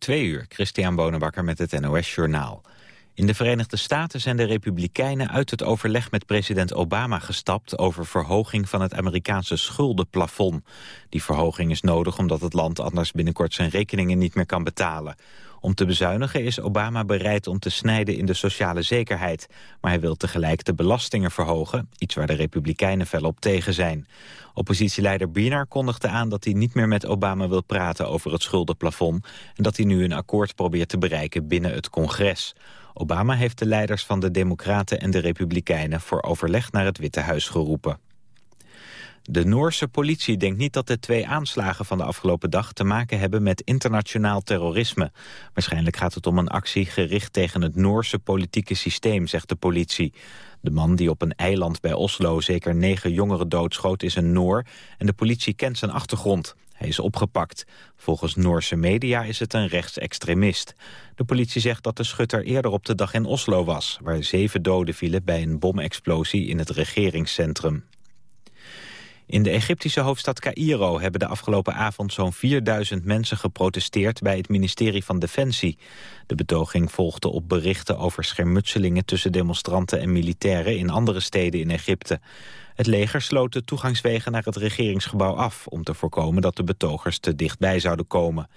Twee uur, Christian Bonenbakker met het NOS Journaal. In de Verenigde Staten zijn de Republikeinen uit het overleg met president Obama gestapt over verhoging van het Amerikaanse schuldenplafond. Die verhoging is nodig omdat het land anders binnenkort zijn rekeningen niet meer kan betalen. Om te bezuinigen is Obama bereid om te snijden in de sociale zekerheid. Maar hij wil tegelijk de belastingen verhogen, iets waar de Republikeinen fel op tegen zijn. Oppositieleider Biener kondigde aan dat hij niet meer met Obama wil praten over het schuldenplafond... en dat hij nu een akkoord probeert te bereiken binnen het congres. Obama heeft de leiders van de Democraten en de Republikeinen voor overleg naar het Witte Huis geroepen. De Noorse politie denkt niet dat de twee aanslagen van de afgelopen dag te maken hebben met internationaal terrorisme. Waarschijnlijk gaat het om een actie gericht tegen het Noorse politieke systeem, zegt de politie. De man die op een eiland bij Oslo zeker negen jongeren doodschoot is een Noor en de politie kent zijn achtergrond. Hij is opgepakt. Volgens Noorse media is het een rechtsextremist. De politie zegt dat de schutter eerder op de dag in Oslo was... waar zeven doden vielen bij een bomexplosie in het regeringscentrum. In de Egyptische hoofdstad Cairo hebben de afgelopen avond zo'n 4000 mensen geprotesteerd bij het ministerie van Defensie. De betoging volgde op berichten over schermutselingen tussen demonstranten en militairen in andere steden in Egypte. Het leger sloot de toegangswegen naar het regeringsgebouw af om te voorkomen dat de betogers te dichtbij zouden komen.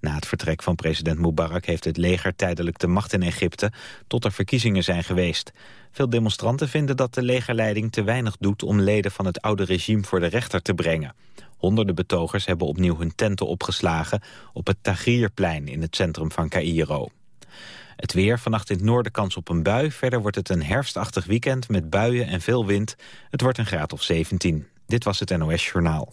Na het vertrek van president Mubarak heeft het leger tijdelijk de macht in Egypte tot er verkiezingen zijn geweest. Veel demonstranten vinden dat de legerleiding te weinig doet om leden van het oude regime voor de rechter te brengen. Honderden betogers hebben opnieuw hun tenten opgeslagen op het Tahrirplein in het centrum van Cairo. Het weer, vannacht in het noorden kans op een bui. Verder wordt het een herfstachtig weekend met buien en veel wind. Het wordt een graad of 17. Dit was het NOS Journaal.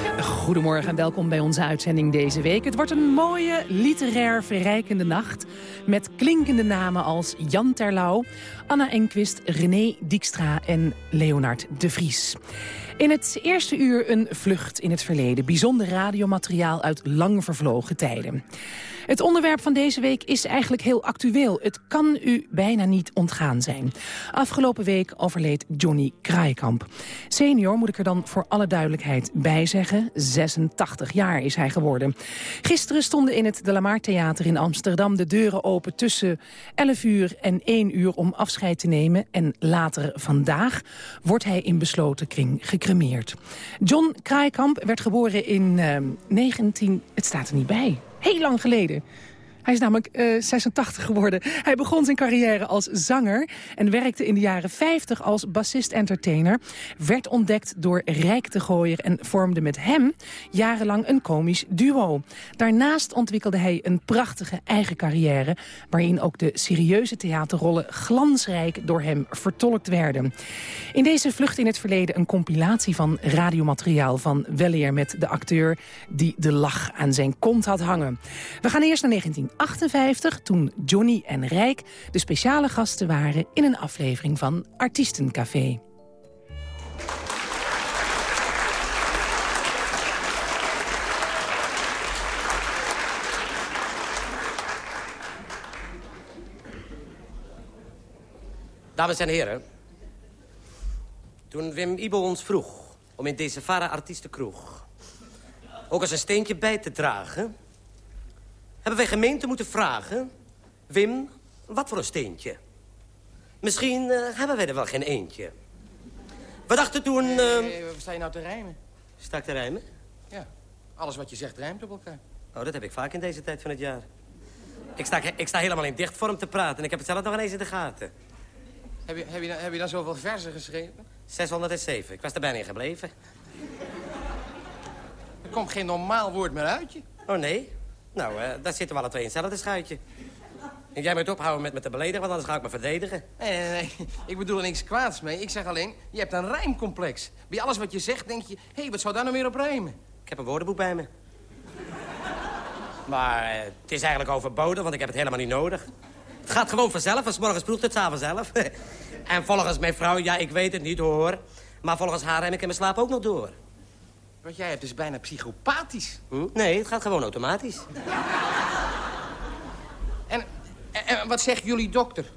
Goedemorgen en welkom bij onze uitzending deze week. Het wordt een mooie, literair verrijkende nacht... met klinkende namen als Jan Terlouw, Anna Enquist, René Dijkstra en Leonard de Vries. In het eerste uur een vlucht in het verleden. Bijzonder radiomateriaal uit lang vervlogen tijden. Het onderwerp van deze week is eigenlijk heel actueel. Het kan u bijna niet ontgaan zijn. Afgelopen week overleed Johnny Kraaikamp. Senior moet ik er dan voor alle duidelijkheid bij zeggen. 86 jaar is hij geworden. Gisteren stonden in het De Lamar Theater in Amsterdam de deuren open tussen 11 uur en 1 uur om afscheid te nemen. En later vandaag wordt hij in besloten kring gecremeerd. John Kraaikamp werd geboren in eh, 19... Het staat er niet bij. Heel lang geleden. Hij is namelijk uh, 86 geworden. Hij begon zijn carrière als zanger en werkte in de jaren 50 als bassist-entertainer. Werd ontdekt door Rijk de Gooier en vormde met hem jarenlang een komisch duo. Daarnaast ontwikkelde hij een prachtige eigen carrière... waarin ook de serieuze theaterrollen glansrijk door hem vertolkt werden. In deze vlucht in het verleden een compilatie van radiomateriaal van Welleer... met de acteur die de lach aan zijn kont had hangen. We gaan eerst naar 19 1958, toen Johnny en Rijk de speciale gasten waren... in een aflevering van Artiestencafé. Dames en heren. Toen Wim Ibo ons vroeg om in deze Vara Artiestenkroeg... ook eens een steentje bij te dragen hebben wij gemeente moeten vragen... Wim, wat voor een steentje? Misschien uh, hebben wij er wel geen eentje. We dachten toen... Uh... Wat sta je nou te rijmen? Sta ik te rijmen? Ja, alles wat je zegt rijmt op elkaar. Oh, dat heb ik vaak in deze tijd van het jaar. Ik sta, ik sta helemaal in dichtvorm te praten en ik heb het zelf nog ineens in de gaten. Heb je, heb je, heb je dan zoveel verzen geschreven? 607. Ik was er bijna in gebleven. Er komt geen normaal woord meer uit je. Oh, nee? Nou, uh, daar zitten we alle twee in hetzelfde schuitje. En jij moet ophouden met me te beledigen, want anders ga ik me verdedigen. Nee, nee, nee. Ik bedoel er niks kwaads mee. Ik zeg alleen, je hebt een rijmcomplex. Bij alles wat je zegt denk je, hé, hey, wat zou daar nou meer op rijmen? Ik heb een woordenboek bij me. Maar uh, het is eigenlijk overbodig, want ik heb het helemaal niet nodig. Het gaat gewoon vanzelf, van s morgens vroeg tot s avonds zelf. en volgens mijn vrouw, ja, ik weet het niet hoor... Maar volgens haar rem ik in mijn slaap ook nog door. Wat jij hebt is bijna psychopathisch. Hm? Nee, het gaat gewoon automatisch. En, en, en wat zegt jullie dokter?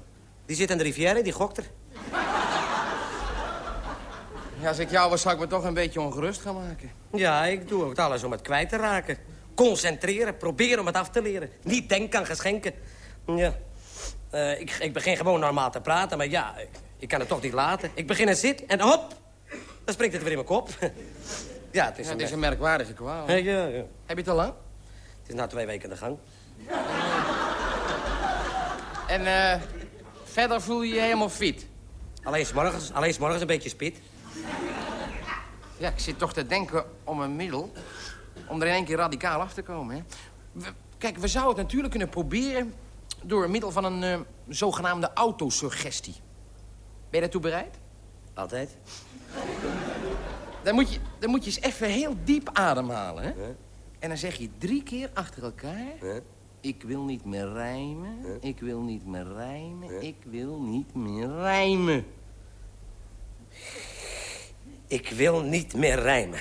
Die zit aan de rivière, die gokt er. Ja, als ik jou was, zou ik me toch een beetje ongerust gaan maken. Ja, ik doe ook alles om het kwijt te raken. Concentreren, proberen om het af te leren. Niet denken aan geschenken. Ja. Eh, ik, ik begin gewoon normaal te praten, maar ja, ik, ik kan het toch niet laten. Ik begin een zit en hop, dan springt het weer in mijn kop. Ja, het is, Ja, een, het is een merkwaardige kwaal. Ja, ja, ja. Heb je het al lang? Het is na twee weken de gang. En eh, verder voel je je helemaal fit? Alleen 's morgens, alleen 's morgens een beetje spit. Ja, ik zit toch te denken om een middel... om er in één keer radicaal af te komen, hè? We- kijk, we zouden het natuurlijk kunnen proberen... door middel van een eh, zogenaamde autosuggestie. Ben je daartoe bereid? Altijd. Dan moet je, dan moet je eens even heel diep ademhalen, hè? En dan zeg je drie keer achter elkaar... Ja. Ik wil niet meer rijmen, ik wil niet meer rijmen, ik wil niet meer rijmen. Ik wil niet meer rijmen.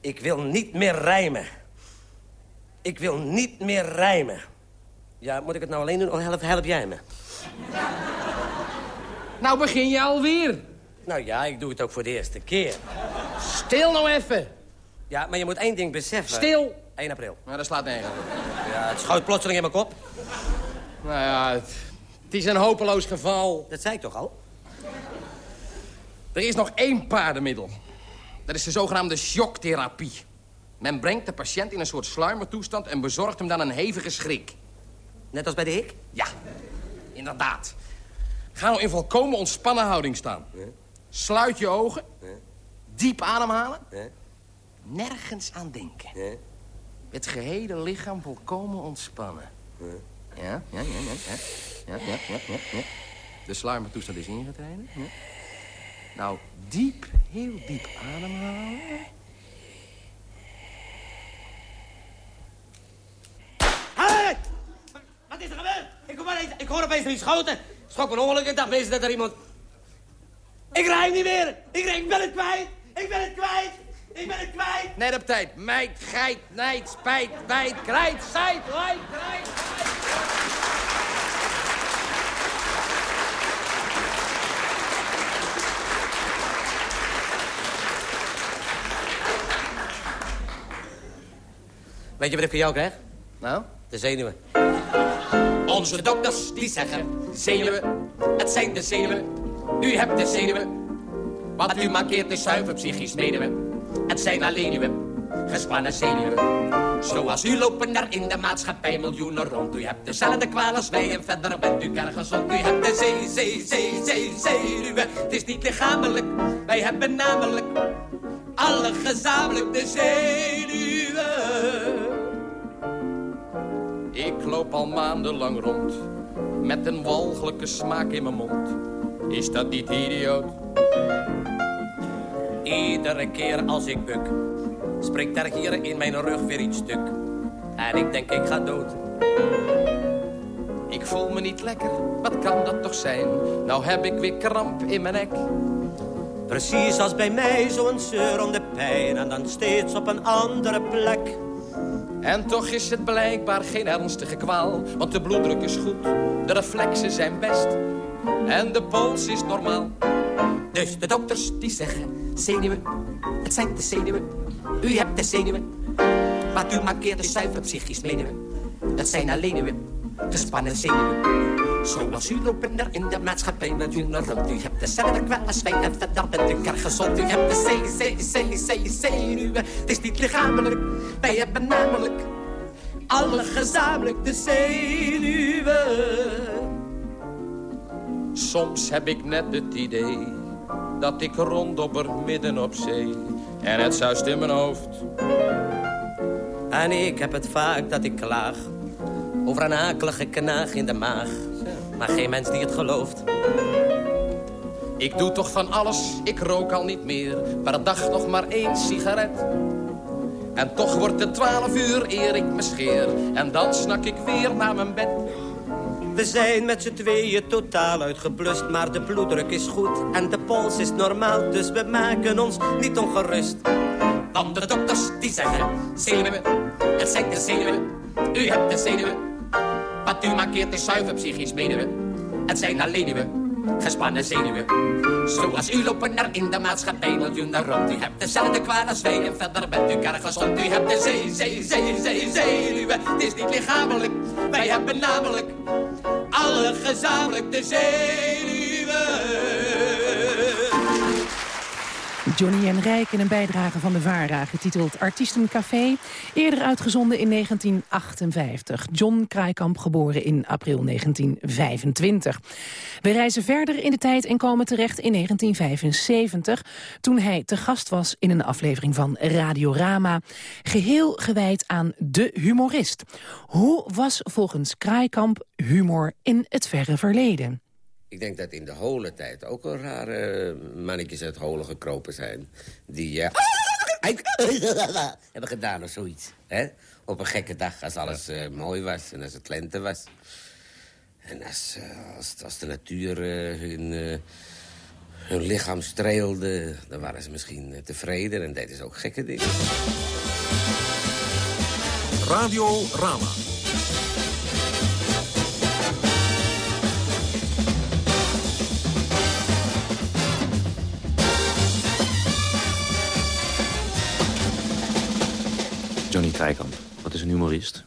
Ik wil niet meer rijmen. Ik wil niet meer rijmen. Ja, moet ik het nou alleen doen of help, help jij me? Nou begin je alweer. Nou ja, ik doe het ook voor de eerste keer. Stil nou even. Ja, maar je moet één ding beseffen. Stil. 1 april. Nou, dat slaat nergens op. Ja, het schoot plotseling in mijn kop. Nou ja, het, het is een hopeloos geval. Dat zei ik toch al? Er is nog één paardenmiddel. Dat is de zogenaamde shocktherapie. Men brengt de patiënt in een soort sluimertoestand... en bezorgt hem dan een hevige schrik. Net als bij de hik? Ja, inderdaad. Ga nou in volkomen ontspannen houding staan. Sluit je ogen. Diep ademhalen. Ja. Nergens aan denken. Ja. Het gehele lichaam volkomen ontspannen. Ja, ja, ja, ja. Ja, ja, ja, ja, ja. ja. De sluimertoestand is ingetreden. Ja. Nou, diep, heel diep ademhalen. Hey! Wat is er gebeurd? Ik, kom maar eens, ik hoor opeens iets schoten. Schok mijn ongeluk. Ik dacht mensen dat er iemand... Ik rij niet meer. Ik, rij, ik ben het kwijt. Ik ben het kwijt. Ik ben het kwijt. Net op tijd. Meid, geit, nijd, spijt, bijt, krijt, zijt, lijt, krijt. Weet je wat ik voor jou krijg? Nou? De zenuwen. Onze dokters die zeggen, zenuwen, het zijn de zenuwen. U hebt de zenuwen. Wat u mankeert is zuiver psychisch medewe. Het zijn alleen uw gespannen zenuwen. Zoals u lopen er in de maatschappij miljoenen rond. U hebt dezelfde kwaal als wij en verder bent u kerngezond. U hebt de zee, zee, zee, zee, zenuwen. Het is niet lichamelijk, wij hebben namelijk alle gezamenlijk de zenuwen. Ik loop al maandenlang rond. Met een walgelijke smaak in mijn mond. Is dat niet idioot? Iedere keer als ik buk, springt er hier in mijn rug weer iets stuk. En ik denk ik ga dood. Ik voel me niet lekker, wat kan dat toch zijn? Nou heb ik weer kramp in mijn nek. Precies als bij mij zo'n zeur om de pijn en dan steeds op een andere plek. En toch is het blijkbaar geen ernstige kwaal. Want de bloeddruk is goed, de reflexen zijn best. En de pols is normaal. Dus de dokters die zeggen, zenuwen, het zijn de zenuwen. U hebt de zenuwen. Wat u mankeert is zuiver psychisch menuwen. Dat zijn alleen uw gespannen zenuwen. Zoals u lopen er in de maatschappij miljoenen rond. U hebt dezelfde kwaal als wij en verder bent u kerngezond. U hebt de zee, zee, zenuwen. Het is niet lichamelijk, wij hebben namelijk alle gezamenlijk de zenuwen. Soms heb ik net het idee dat ik rondobber midden op zee. En het zuist in mijn hoofd. En ik heb het vaak dat ik klaag over een akelige knaag in de maag. Maar geen mens die het gelooft. Ik doe toch van alles, ik rook al niet meer. Per dag nog maar één sigaret. En toch wordt het twaalf uur eer ik me scheer. En dan snak ik weer naar mijn bed. We zijn met z'n tweeën totaal uitgeblust, maar de bloeddruk is goed en de pols is normaal, dus we maken ons niet ongerust. Want de dokters die zeggen, zenuwen, het zijn de zenuwen. U hebt de zenuwen, wat u mankeert is zuiver psychisch menuwen. Het zijn alleen uw gespannen zenuwen. Zoals u lopen naar in de maatschappij miljoenen rond. U hebt dezelfde kwaal als wij en verder bent u kergezond. U hebt de zee, zee, zee, zee, zenuwen. Het is niet lichamelijk, wij hebben namelijk alle gezamenlijk de zenuwen. Johnny en Rijk in een bijdrage van de VARA, getiteld Artiestencafé. Eerder uitgezonden in 1958. John Kraaikamp geboren in april 1925. We reizen verder in de tijd en komen terecht in 1975... toen hij te gast was in een aflevering van Radiorama... geheel gewijd aan de humorist. Hoe was volgens Kraaikamp humor in het verre verleden? Ik denk dat in de hole tijd ook al rare mannetjes uit holen gekropen zijn. Die eh, hebben gedaan of zoiets. Hè? Op een gekke dag, als alles eh, mooi was en als het lente was. En als, eh, als, als de natuur eh, hun, eh, hun lichaam streelde... dan waren ze misschien eh, tevreden en deden ze ook gekke dingen. Radio Rama. Wat is een humorist?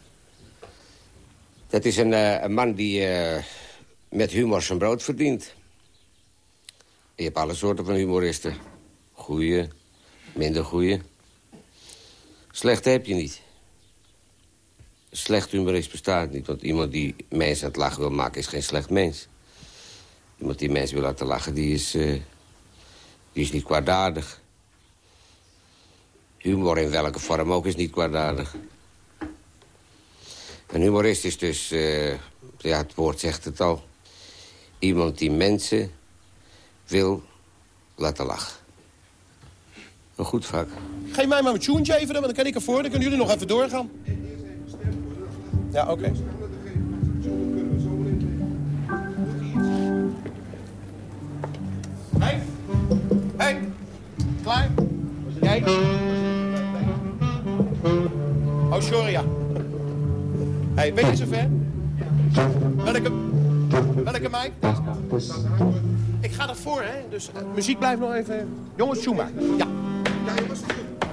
Dat is een, eh, een man die eh, met humor zijn brood verdient. Je hebt alle soorten van humoristen. Goeie, minder goeie. Slechte heb je niet. Slecht humorist bestaat niet. Want iemand die mensen aan het lachen wil maken is geen slecht mens. Iemand die mensen wil laten lachen, die is, eh, die is niet kwaadaardig. Humor in welke vorm ook is niet kwaadaardig. Een humorist is dus, eh, ja, het woord zegt het al... iemand die mensen wil laten lachen. Een goed vak. Geef mij maar mijn tjoentje even, want dan kan ik ervoor. Dan kunnen jullie nog even doorgaan. Ja, oké. Hey. Hey. Klaar? Jij? Oh, sorry, ja. Hey, ben je zover? Welke, welke mic? Ik ga ervoor, hè. Dus eh, muziek blijft nog even... Jongens, tjoe maar. Ja.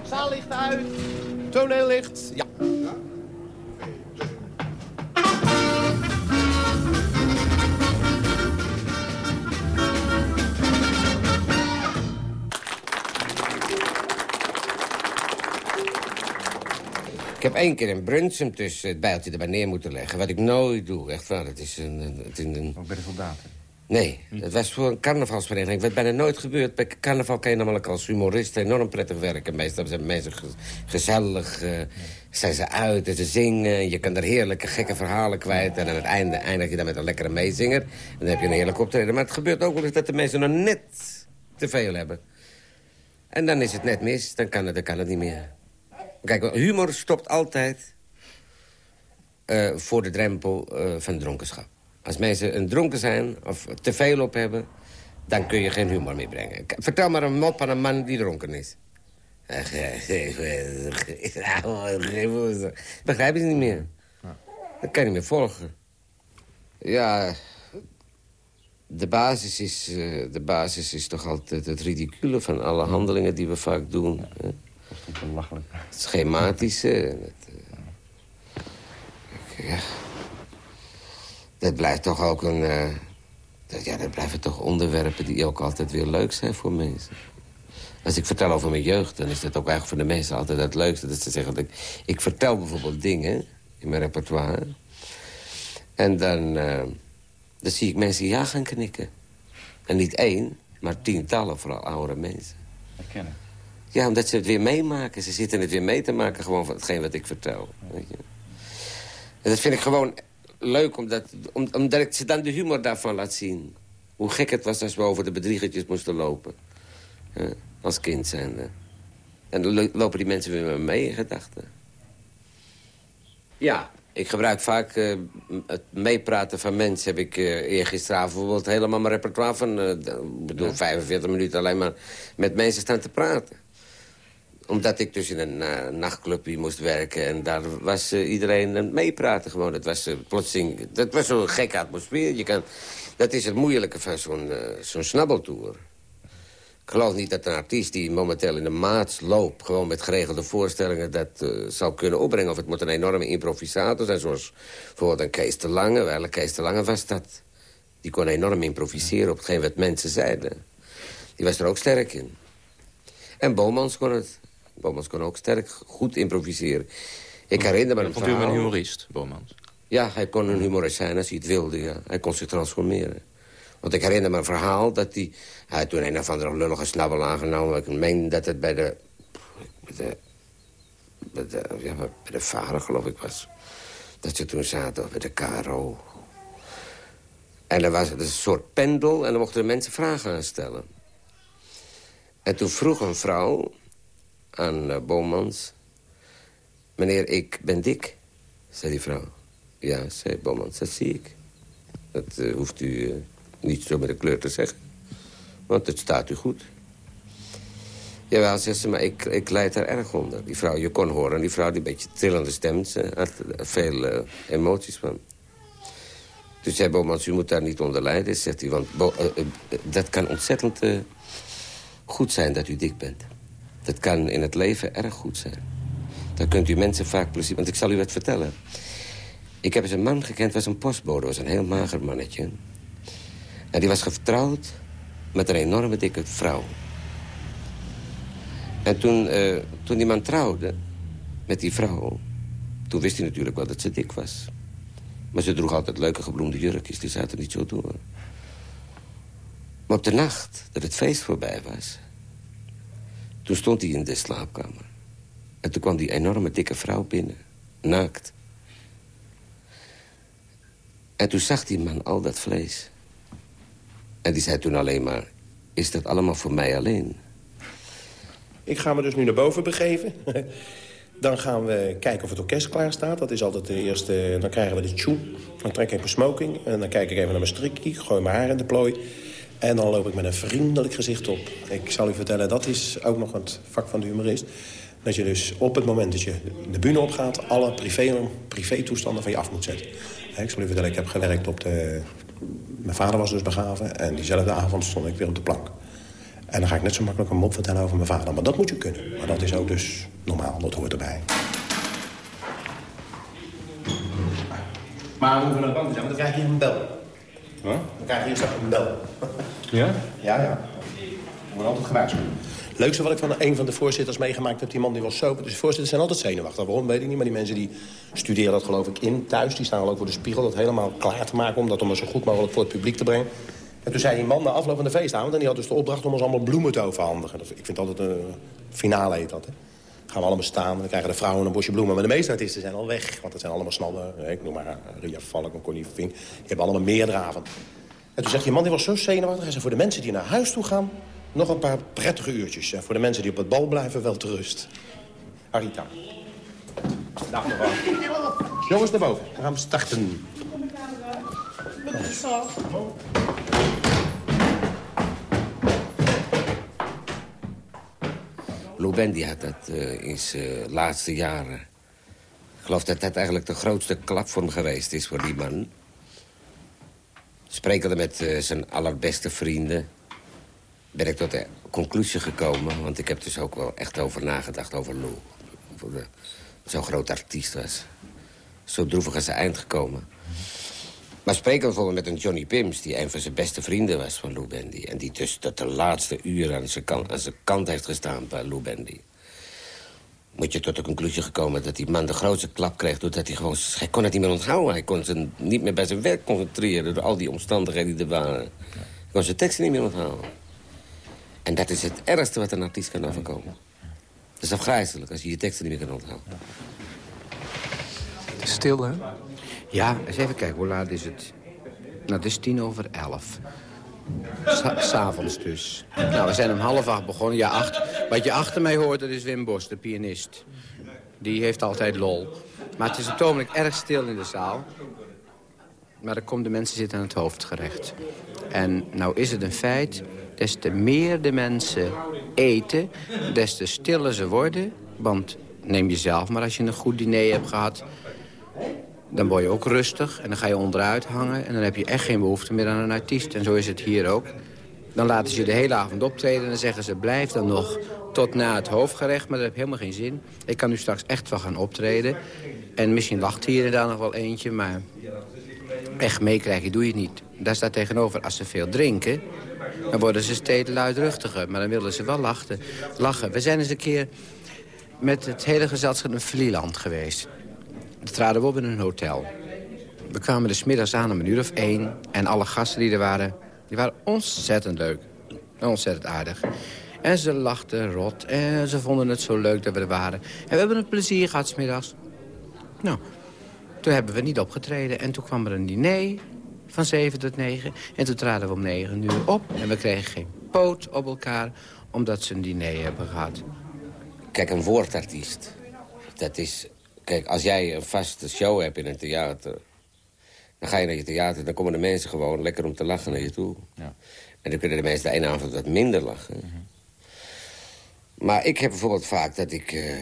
Zaallicht uit. Toneellicht. Ja. Heb één keer in Brunsum tussen het bijltje erbij neer moeten leggen. Wat ik nooit doe, echt waar. Het is een... een- Het is een... Ook bij de soldaten? Nee, het was voor een carnavalsvereniging. Werd bijna nooit gebeurd. Bij carnaval kan je namelijk als humorist enorm prettig werken. Meestal zijn mensen ge- gezellig, eh, zijn ze uit en ze zingen. Je kan er heerlijke gekke verhalen kwijt. En aan het einde eindig je dan met een lekkere meezinger. En dan heb je een heerlijk optreden. Maar het gebeurt ook wel eens dat de mensen nog net te veel hebben. En dan is het net mis, dan kan het, dan kan het niet meer. Kijk, humor stopt altijd eh, voor de drempel eh, van dronkenschap. Als mensen een dronken zijn of te veel op hebben... dan kun je geen humor meer brengen. Vertel maar een mop aan een man die dronken is. Begrijp je het niet meer? Dat kan je niet meer volgen. Ja, de basis is, eh, de basis is toch altijd het ridicule van alle handelingen die we vaak doen. hè? Dat belachelijk. Het schematische. Het, eh, ja. Dat blijft toch ook een... eh, dat, ja, dat blijven toch onderwerpen die ook altijd weer leuk zijn voor mensen. Als ik vertel over mijn jeugd, dan is dat ook eigenlijk voor de mensen altijd het leukste. Dat ze zeggen dat ik, ik vertel bijvoorbeeld dingen in mijn repertoire. En dan, eh, dan zie ik mensen ja gaan knikken. En niet één, maar tientallen, vooral oudere mensen. Herkennen. Ja, omdat ze het weer meemaken. Ze zitten het weer mee te maken, gewoon van hetgeen wat ik vertel. Weet je. En dat vind ik gewoon leuk, omdat, om- omdat ik ze dan de humor daarvan laat zien. Hoe gek het was als we over de bedriegertjes moesten lopen. hè, als kind zijnde. En dan lo- lopen die mensen weer met me mee in gedachten. Ja, Ik gebruik vaak eh, het meepraten van mensen. Heb ik uh, eergisteravond bijvoorbeeld helemaal mijn repertoire van... Uh, ik bedoel, 45 minuten alleen maar met mensen staan te praten. Omdat ik dus in een nachtclubje moest werken. En daar was iedereen aan meepraten gewoon. Het was plotseling... Dat was zo'n gekke atmosfeer. Je kan, dat is het moeilijke van zo'n zo'n snabbeltour. Ik geloof niet dat een artiest die momenteel in de maat loopt... gewoon met geregelde voorstellingen dat uh, zal kunnen opbrengen. Of het moet een enorme improvisator zijn, zoals bijvoorbeeld een Kees de Lange. Wel, Kees de Lange was dat. Die kon enorm improviseren op hetgeen wat mensen zeiden. Die was er ook sterk in. En Bomans kon het. Bomans kon ook sterk goed improviseren. Ik herinner me een Vond u hem een humorist, Bomans? Ja, hij kon een humorist zijn als hij het wilde, ja. Hij kon zich transformeren. Want ik herinner me een verhaal dat hij... Hij had toen een of andere lullige snabbel aangenomen. Ik meen dat het bij de... Bij de, bij de, ja, bij de vader, geloof ik, was. Dat ze toen zaten, bij de KRO. En er was een soort pendel en dan mochten de mensen vragen aan stellen. En toen vroeg een vrouw aan uh, Bomans... Meneer, ik ben dik, zei die vrouw. Ja, zei Bomans, dat zie ik. Dat uh, hoeft u... Uh, niet zo met de kleur te zeggen. Want het staat u goed. Jawel, zegt ze, maar ik, ik leid daar erg onder. Die vrouw, je kon horen, die vrouw die beetje trillende stem... ze had veel emoties van. Toen zei Bomans, u moet daar niet onder lijden, zegt hij. Want dat kan ontzettend goed zijn dat u dik bent. Dat kan in het leven erg goed zijn. Dan kunt u mensen vaak plezier... Want ik zal u wat vertellen. Ik heb eens een man gekend, was een postbode. was een heel mager mannetje. En die was getrouwd met een enorme dikke vrouw. En toen, uh, toen die man trouwde met die vrouw... toen wist hij natuurlijk wel dat ze dik was. Maar ze droeg altijd leuke gebloemde jurkjes, die zaten niet zo door. Maar op de nacht dat het feest voorbij was... toen stond hij in de slaapkamer. En toen kwam die enorme dikke vrouw binnen, naakt. En toen zag die man al dat vlees... En die zei toen alleen maar, is dat allemaal voor mij alleen? Ik ga me dus nu naar boven begeven. Dan gaan we kijken of het orkest klaar staat. Dat is altijd de eerste... Dan krijgen we de tjoe. Dan trek ik even smoking. En dan kijk ik even naar mijn strikkie. Gooi mijn haar in de plooi. En dan loop ik met een vriendelijk gezicht op. Ik zal u vertellen, dat is ook nog het vak van de humorist. Dat je dus op het moment dat je de bühne opgaat... alle privé, privé toestanden van je af moet zetten. Ik zal u vertellen, ik heb gewerkt op de mijn vader was dus begraven en diezelfde avond stond ik weer op de plank. En dan ga ik net zo makkelijk een mop vertellen over mijn vader. Maar dat moet je kunnen. Maar dat is ook dus normaal, dat hoort erbij. Maar we hoeven naar de bank te zijn, want dan krijg je een bel. Huh? Dan krijg je straks een bel. Ja? Ja, ja. We altijd gewaarschuwd. leukste wat ik van een van de voorzitters meegemaakt heb, die man die was zo... Dus de voorzitters zijn altijd zenuwachtig. Waarom, weet ik niet. Maar die mensen die studeren dat geloof ik in thuis. Die staan al ook voor de spiegel dat helemaal klaar te maken... om dat om zo goed mogelijk voor het publiek te brengen. En toen zei die man na afloop van de feestavond... en die had dus de opdracht om ons allemaal bloemen te overhandigen. Ik vind altijd een finale heet dat, hè. Gaan we allemaal staan en dan krijgen de vrouwen een bosje bloemen. Maar de meeste artiesten zijn al weg, want het zijn allemaal snallen. Ik noem maar Ria Valk en Connie Fink. Die hebben allemaal meerdere avonden. En toen zegt die man, die was zo zenuwachtig. Hij zei, voor de mensen die naar huis toe gaan... nog een paar prettige uurtjes. En voor de mensen die op het bal blijven, wel te rust. Arita. Dag mevrouw. Jongens, naar boven. We gaan starten. Lou Bendy had dat uh, in zijn laatste jaren... Ik geloof dat dat eigenlijk de grootste klap voor hem geweest is voor die man. Sprekende met uh, zijn allerbeste vrienden... ben ik tot de conclusie gekomen... want ik heb dus ook wel echt over nagedacht over Lou. Zo'n groot artiest was. Zo droevig aan zijn eind gekomen. Maar spreken bijvoorbeeld met een Johnny Pims... die een van zijn beste vrienden was van Lou Bendy... en die dus tot de laatste uur aan zijn kant, aan zijn kant heeft gestaan bij Lou Bendy... moet je tot de conclusie gekomen dat die man de grootste klap kreeg... doordat hij gewoon... Hij kon het niet meer onthouden. Hij kon zich niet meer bij zijn werk concentreren... door al die omstandigheden die er waren. Hij kon zijn teksten niet meer onthouden. En dat is het ergste wat een artiest kan overkomen. Dat is afgrijzelijk als je je teksten niet meer kan onthouden. Stil, hè? Ja, eens even kijken, hoe laat is het? Nou, het is tien over elf. S'avonds dus. Nou, we zijn om half acht begonnen. Ja, acht. Wat je achter mij hoort, dat is Wim Bos, de pianist. Die heeft altijd lol. Maar het is op erg stil in de zaal. Maar er komen de mensen zitten aan het hoofdgerecht. En nou is het een feit, des te meer de mensen eten... des te stiller ze worden. Want neem jezelf maar als je een goed diner hebt gehad... dan word je ook rustig en dan ga je onderuit hangen... en dan heb je echt geen behoefte meer aan een artiest. En zo is het hier ook. Dan laten ze je de hele avond optreden en dan zeggen ze... blijf dan nog tot na het hoofdgerecht, maar dat heeft helemaal geen zin. Ik kan nu straks echt wel gaan optreden. En misschien lacht hier en daar nog wel eentje, maar echt meekrijgen doe je niet. Daar staat tegenover, als ze veel drinken... dan worden ze steeds luidruchtiger, maar dan willen ze wel lachen. lachen. We zijn eens een keer met het hele gezelschap in Vlieland geweest. Traden we op in een hotel. We kwamen dus middags aan om een uur of één... en alle gasten die er waren, die waren ontzettend leuk. Ontzettend aardig. En ze lachten rot en ze vonden het zo leuk dat we er waren. En we hebben een plezier gehad smiddags. Nou, toen hebben we niet opgetreden. En toen kwam er een diner van 7 tot 9. En toen traden we om 9 uur op. En we kregen geen poot op elkaar, omdat ze een diner hebben gehad. Kijk, een woordartiest, dat is... Kijk, als jij een vaste show hebt in een theater... dan ga je naar je theater, dan komen de mensen gewoon lekker om te lachen naar je toe. Ja. En dan kunnen de mensen de ene avond wat minder lachen. Maar ik heb bijvoorbeeld vaak dat ik... eh,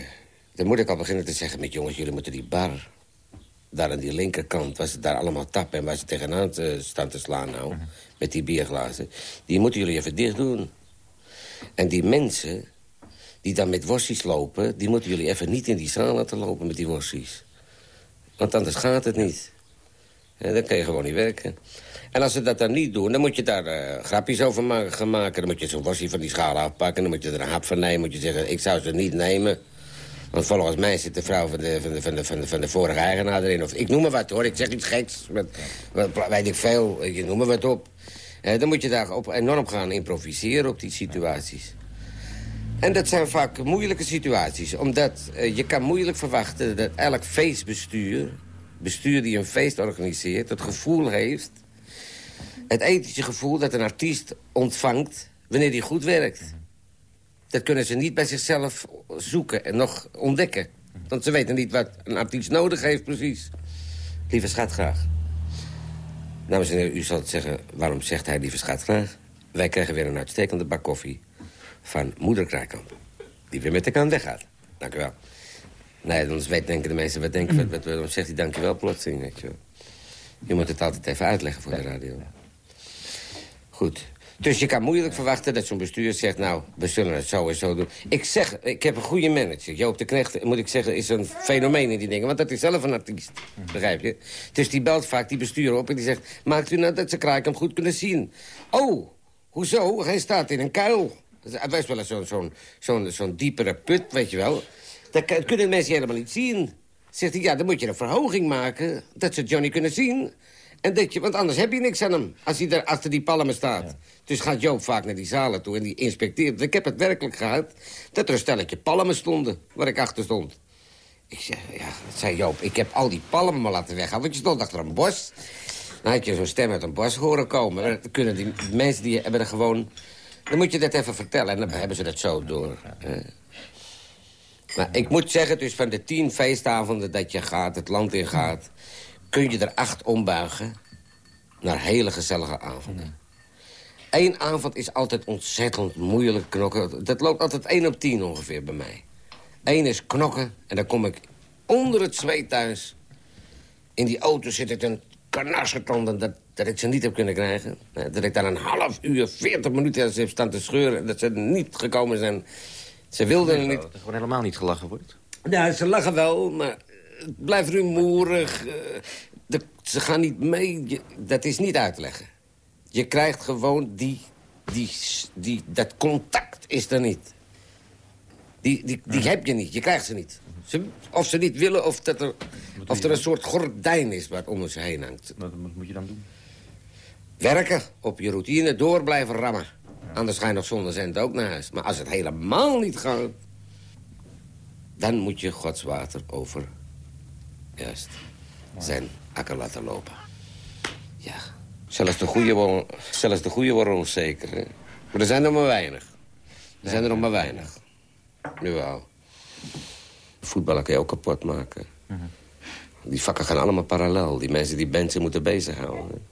dan moet ik al beginnen te zeggen met jongens, jullie moeten die bar... daar aan die linkerkant, waar ze daar allemaal tappen... en waar ze tegenaan te, staan te slaan nou, met die bierglazen... die moeten jullie even dicht doen. En die mensen die dan met worstjes lopen... die moeten jullie even niet in die zaal laten lopen met die worstjes. Want anders gaat het niet. En dan kan je gewoon niet werken. En als ze dat dan niet doen, dan moet je daar eh, grapjes over ma gaan maken. Dan moet je zo'n worstje van die schaal afpakken. Dan moet je er een hap van nemen. moet je zeggen, ik zou ze niet nemen. Want volgens mij zit de vrouw van de, van de, van de, van de, vorige eigenaar erin. Of ik noem maar wat hoor, ik zeg iets geks. Met, weet ik veel, ik noem maar wat op. Eh, dan moet je daar op, enorm gaan improviseren op die situaties. En dat zijn vaak moeilijke situaties. Omdat eh, je kan moeilijk verwachten dat elk feestbestuur... bestuur die een feest organiseert, het gevoel heeft... het ethische gevoel dat een artiest ontvangt wanneer die goed werkt. Dat kunnen ze niet bij zichzelf zoeken en nog ontdekken. Want ze weten niet wat een artiest nodig heeft precies. Lieve schat, graag. Dames en heren, u zal het zeggen, waarom zegt hij lieve schat graag? Wij krijgen weer een uitstekende bak koffie van moeder Kraaikamp. Die weer met de kant weggaat. Dank u wel. Nee, weet, denken de mensen, wat denken, wat, wat, waarom zegt hij dank u wel plotseling, weet je wel. Je moet het altijd even uitleggen voor de radio. Goed. Dus je kan moeilijk verwachten dat zo'n bestuur zegt... nou, we zullen het zo en zo doen. Ik zeg, ik heb een goede manager. Joop de Knecht, moet ik zeggen, is een fenomeen in die dingen. Want dat is zelf een artiest, begrijp je? Dus die belt vaak die bestuur op en die zegt... maakt u nou dat ze Kraaikamp goed kunnen zien? Oh, hoezo? Hij staat in een kuil. Hij was wel zo'n zo'n zo'n zo'n diepere put, weet je wel. Dat kunnen mensen helemaal niet zien. Zegt hij, ja, dan moet je een verhoging maken... dat ze Johnny kunnen zien... En dat je, want anders heb je niks aan hem, als hij daar achter die palmen staat. Dus gaat Joop vaak naar die zalen toe en die inspecteert. Ik heb het werkelijk gehad dat er een stelletje palmen stonden, waar ik achter stond. Ik zeg, ja, zei Joop, ik heb al die palmen maar laten weghalen, want je stond achter een bos. Dan had je zo'n stem uit een bos horen komen. Maar Dan kunnen die mensen die hebben er gewoon... Dan moet je dat even vertellen en dan hebben ze dat zo door. hè. Maar ik moet zeggen, dus van de tien feestavonden dat je gaat, het land in gaat... kun je er acht ombuigen naar hele gezellige avonden. Eén avond is altijd ontzettend moeilijk knokken. Dat loopt altijd één op tien ongeveer bij mij. Eén is knokken en dan kom ik onder het zweet thuis. In die auto zit ik een karnassetanden dat, dat ik ze niet heb kunnen krijgen. Eh, Dat ik daar een half uur, veertig minuten aan ze heb staan te scheuren... en dat ze niet gekomen zijn. Ze wilden niet. Dat er gewoon helemaal niet gelachen wordt. Ja, ze lachen wel, maar het blijft rumoerig. eh, de- ze gaan niet mee. Je- dat is niet uitleggen. Je krijgt gewoon die, die, die... Dat contact is er niet. Die, die, die heb je niet. Je krijgt ze niet. Ze, of ze niet willen, of, dat er, of er een soort gordijn is wat onder ze heen hangt. Wat moet je dan doen? Werken, op je routine, door blijven rammen. Anders ga je nog zonder cent ook naar huis. Maar als het helemaal niet gaat... dan moet je Gods water over... juist, zijn akker laten lopen. Ja, zelfs de goede worden, zelfs de goede worden onzeker. Hè? Maar er zijn er maar weinig. Er zijn er nog maar weinig. Nu wel. Voetballen kan je ook kapot maken. Die vakken gaan allemaal parallel. Die mensen die mensen moeten bezighouden.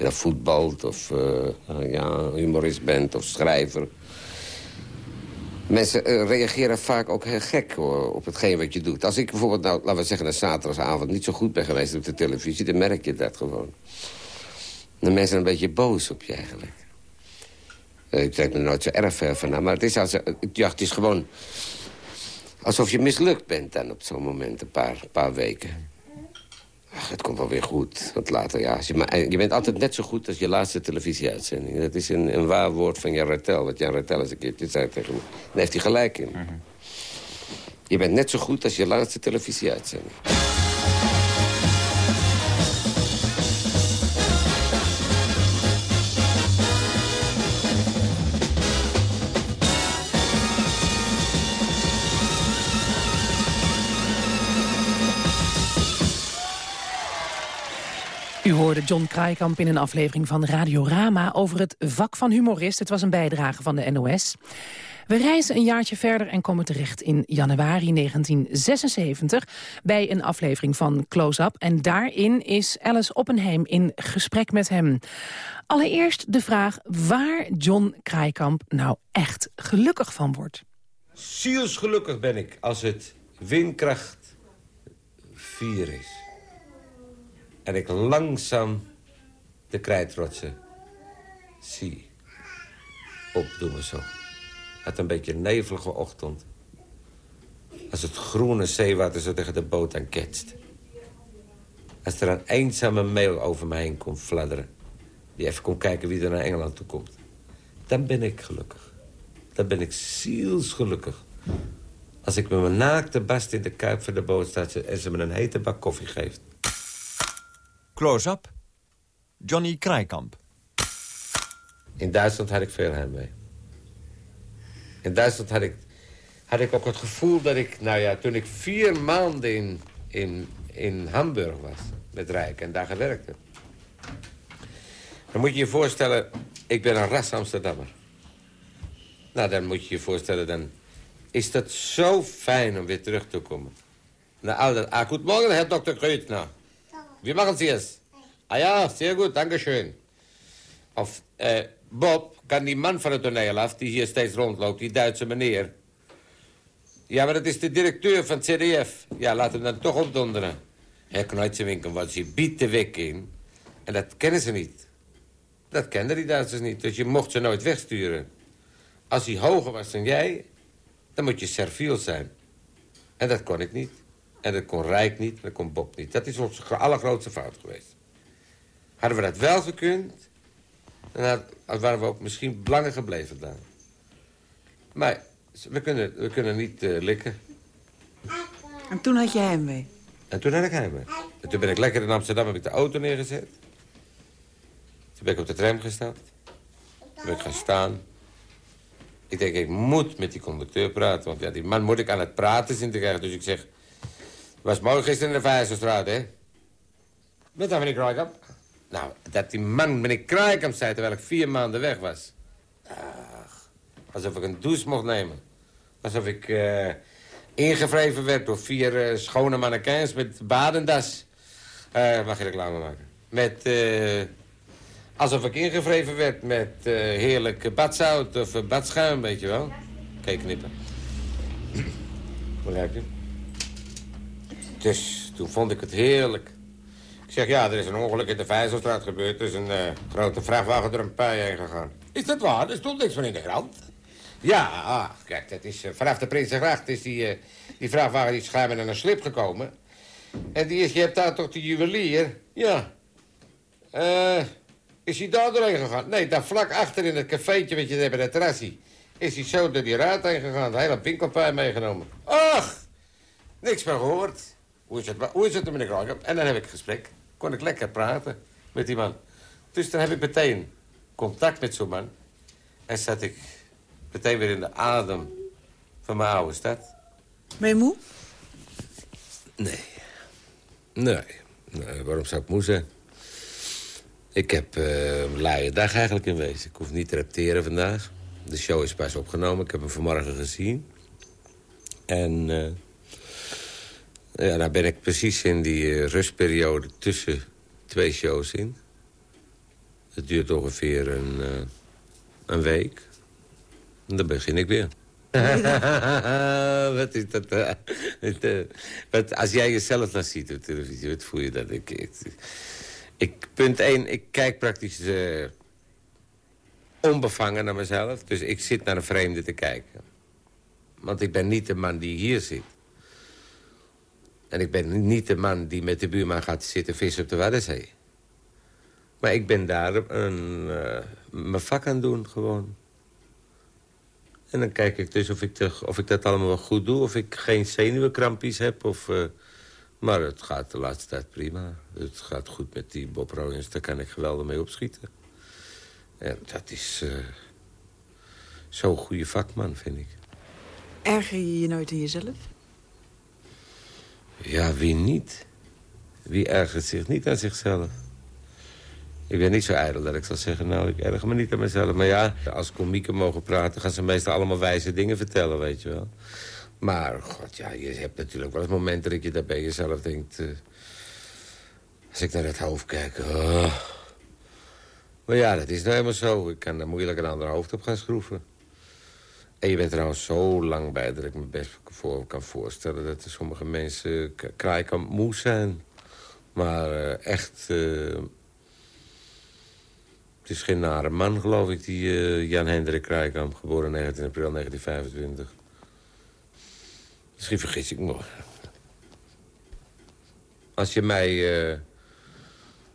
Nou voetbalt of uh, ja, humorist bent of schrijver. Mensen uh, reageren vaak ook heel gek op hetgeen wat je doet. Als ik bijvoorbeeld, nou, laten we zeggen, een zaterdagavond niet zo goed ben geweest op de televisie... dan merk je dat gewoon. Dan mensen zijn een beetje boos op je eigenlijk. Ik trek me nooit zo erg ver van maar het is, als, ja, is gewoon alsof je mislukt bent dan op zo'n moment, een paar, paar weken. Ach, het komt wel weer goed. Want later, ja, je, maar, je bent altijd net zo goed als je laatste televisieuitzending. Dat is een, een waar woord van Jan Rattel. Wat Jan Rattel eens een keertje zei tegen me. Daar heeft hij gelijk in. Je bent net zo goed als je laatste televisieuitzending. Hoorde John Kraaikamp in een aflevering van Radiorama over het vak van humorist. Het was een bijdrage van de NOS. We reizen een jaartje verder en komen terecht in januari 1976... bij een aflevering van Close Up. En daarin is Alice Oppenheim in gesprek met hem. Allereerst de vraag waar John Kraaikamp nou echt gelukkig van wordt. Zielsgelukkig ben ik als het windkracht 4 is. En ik langzaam de krijtrotsen zie opdoemen zo. Het een beetje nevelige ochtend. Als het groene zeewater zo tegen de boot aan ketst. Als er een eenzame mail over me heen komt fladderen. Die even komt kijken wie er naar Engeland toe komt. Dan ben ik gelukkig. Dan ben ik zielsgelukkig. Als ik met mijn naakte bast in de kuip van de boot sta... en ze me een hete bak koffie geeft. Close-up. Johnny Kraaikamp. In Duitsland had ik veel heimwee. In Duitsland had ik, had ik ook het gevoel dat ik... Nou ja, toen ik vier maanden in, in, in Hamburg was met Rijk en daar gewerkt dan moet je je voorstellen, ik ben een ras Amsterdammer. Nou, dan moet je je voorstellen, dan is dat zo fijn om weer terug te komen. Nou, ah, goedemorgen, Herr Dr. Kreutner. Wie machen Sie es? Ah ja, sehr gut, dankeschön. Of äh, Bob kan die man van het toneel af, die hier steeds rondloopt, die Duitse meneer. Ja, maar dat is de directeur van het CDF. Ja, laat hem dan toch opdonderen. Herr Knuitsenwinkel was hier biedt de wik in. En dat kennen ze niet. Dat kenden die Duitsers niet, dus je mocht ze nooit wegsturen. Als hij hoger was dan jij, dan moet je serviel zijn. En dat kon ik niet. En dat kon Rijk niet, en dat kon Bob niet. Dat is onze allergrootste fout geweest. Hadden we dat wel gekund, dan waren we ook misschien langer gebleven daar. Maar we kunnen, we kunnen niet uh, likken. En toen had je heimwee? En toen had ik heimwee. En toen ben ik lekker in Amsterdam, heb ik de auto neergezet. Toen ben ik op de tram gestapt. Toen ben ik gaan staan. Ik denk, ik moet met die conducteur praten. Want ja, die man moet ik aan het praten zien te krijgen. Dus ik zeg, was mooi gisteren in de Vijzerstraat, hè? Met dat, meneer Kruikap. Nou, dat die man meneer Kruikam zei terwijl ik vier maanden weg was. Ach, alsof ik een douche mocht nemen. Alsof ik uh, ingevreven werd door vier uh, schone mannequins met badendas. Uh, mag je reclame maken? Met, alsof ik ingevreven werd met heerlijk badzout of badschuim, weet je wel. Kijk knippen. Begrijp je? Dus toen vond ik het heerlijk. Ik zeg, ja, er is een ongeluk in de Vijzelstraat gebeurd. Er is een uh, grote vrachtwagen door een pui heen gegaan. Is dat waar? Er stond niks van in de krant. Ja, ah, kijk, dat is, uh, vanaf de Prinsengracht is die, uh, die vrachtwagen die schijnbaar naar een slip gekomen. En die is, je hebt daar toch de juwelier? Ja. Eh, is hij daar doorheen gegaan? Nee, daar vlak achter in het cafeetje wat je hebt bij de terrassie. Is hij zo door die raad heen gegaan. De hele winkelpui meegenomen. Ach, niks meer gehoord. Hoe is het, hoe is het meneer? En dan heb ik gesprek. Kon ik lekker praten met die man. Dus dan heb ik meteen contact met zo'n man. En zat ik meteen weer in de adem van mijn oude stad. Ben je moe? Nee. Nee. nee. Waarom zou ik moe zijn? Ik heb uh, een luie dag eigenlijk in wezen. Ik hoef niet te repeteren vandaag. De show is pas opgenomen. Ik heb hem vanmorgen gezien. En... Uh, Ja, daar ben ik precies in die eh, rustperiode tussen twee shows in. Het duurt ongeveer een, eh, een week. En dan begin ik weer. wat is dat? eh, wat, als jij jezelf dan ziet op televisie, wat voel je dat? Ik, ik, ik- punt 1, ik kijk praktisch onbevangen naar mezelf. Dus ik zit naar een vreemde te kijken. Want ik ben niet de man die hier zit. En ik ben niet de man die met de buurman gaat zitten vissen op de Waddenzee. Maar ik ben daar een, eh, mijn vak aan doen, gewoon. En dan kijk ik dus of ik, of ik dat allemaal wel goed doe... of ik geen zenuwenkrampjes heb. Of, eh, maar het gaat de laatste tijd prima. Het gaat goed met die Bob Royens. Daar kan ik geweldig mee opschieten. En dat is eh, zo'n goede vakman, vind ik. Erger je je nooit in jezelf? Ja, wie niet? Wie ergert zich niet aan zichzelf? Ik ben niet zo ijdel dat ik zal zeggen, nou, ik erger me niet aan mezelf. Maar ja, als komieken mogen praten, gaan ze meestal allemaal wijze dingen vertellen, weet je wel. Maar, god, ja, je hebt natuurlijk wel eens momenten dat je daar bij jezelf denkt... eh, als ik naar het hoofd kijk, oh. Maar ja, dat is nou helemaal zo. Ik kan daar moeilijk een ander hoofd op gaan schroeven. En je bent trouwens zo lang bij dat ik me best voor kan voorstellen... dat er sommige mensen kraaikamp moe zijn. Maar eh, echt... eh, het is geen nare man, geloof ik, die eh, Jan Hendrik Kraaikamp... geboren 19 april 1925. Misschien vergis ik me. Als je mij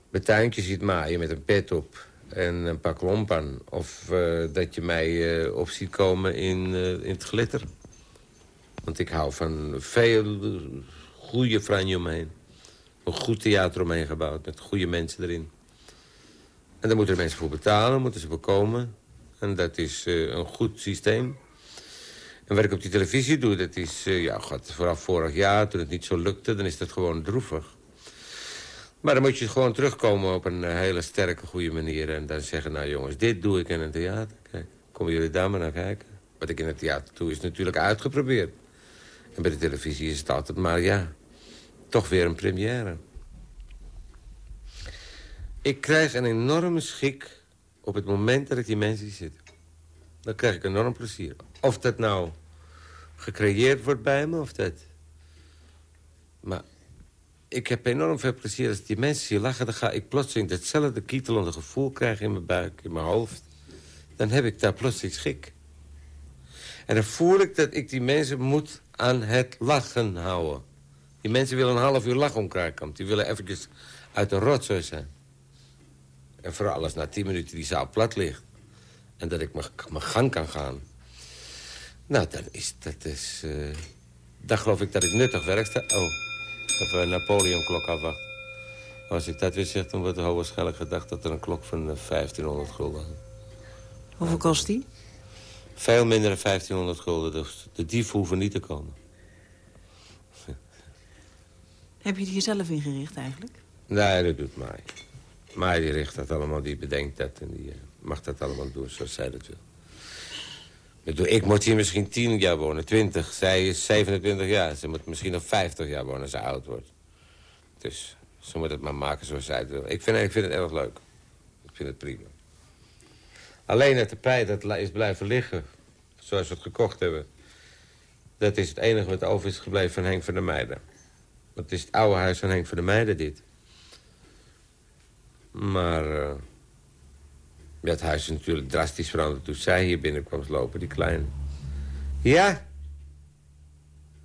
mijn tuintje ziet maaien met een pet op en een pak lompan... of eh, dat je mij eh, op ziet komen in, eh, in het glitter. Want ik hou van veel goede franje omheen. Een goed theater omheen gebouwd, met goede mensen erin. En daar moeten de mensen voor betalen, moeten ze voor komen. En dat is een goed systeem. En wat ik op die televisie doe, dat is... ja, god, vooral vorig jaar, toen het niet zo lukte... dan is dat gewoon droevig. Maar dan moet je gewoon terugkomen op een eh, hele sterke, goede manier... en dan zeggen, nou jongens, dit doe ik in een theater. Kijk, komen jullie daar maar naar kijken. Wat ik in het theater doe, is natuurlijk uitgeprobeerd. En bij de televisie is het altijd maar, ja... toch weer een première. Ik krijg een enorme schik op het moment dat ik die mensen zie zitten. Dan krijg ik enorm plezier. Of dat nou gecreëerd wordt bij me, of dat... Maar ik heb enorm veel plezier als die mensen zie lachen. Dan ga ik plotseling datzelfde kietelende gevoel krijgen in mijn buik, in mijn hoofd. Dan heb ik daar plotseling schik. En dan voel ik dat ik die mensen moet aan het lachen houden. Die mensen willen een half uur lachen om. Die willen eventjes uit de rotzooi zijn. En vooral als na tien minuten die zaal plat ligt. En dat ik mijn- gang kan gaan. Nou, dan is dat dus... eh, dan geloof ik dat ik nuttig werk. Oh, even een Napoleon-klok afwacht. Als ik dat weer zeg, dan wordt er hoogwaarschijnlijk gedacht... dat er een klok van eh, 1500 gulden hangt. Hoeveel kost die? Veel minder dan 1500 gulden. Dus de dieven hoeven niet te komen. Heb je die jezelf ingericht eigenlijk? Nee, dat doet mij. Maar die richt dat allemaal, die bedenkt dat... en die eh, mag dat allemaal doen zoals zij dat wil. Ik moet hier misschien 10 jaar wonen, 20. Zij is 27 jaar. Ze moet misschien nog 50 jaar wonen als ze oud wordt. Dus ze moet het maar maken zoals zij het wil. Ik vind, ik vind het erg leuk. Ik vind het prima. Alleen het tapijt dat is blijven liggen, zoals we het gekocht hebben... dat is het enige wat over is gebleven van Henk van der Meijden. Dat is het oude huis van Henk van der Meijden, dit. Maar eh, het huis is natuurlijk drastisch veranderd toen zij hier binnenkwam lopen, die kleine. Ja?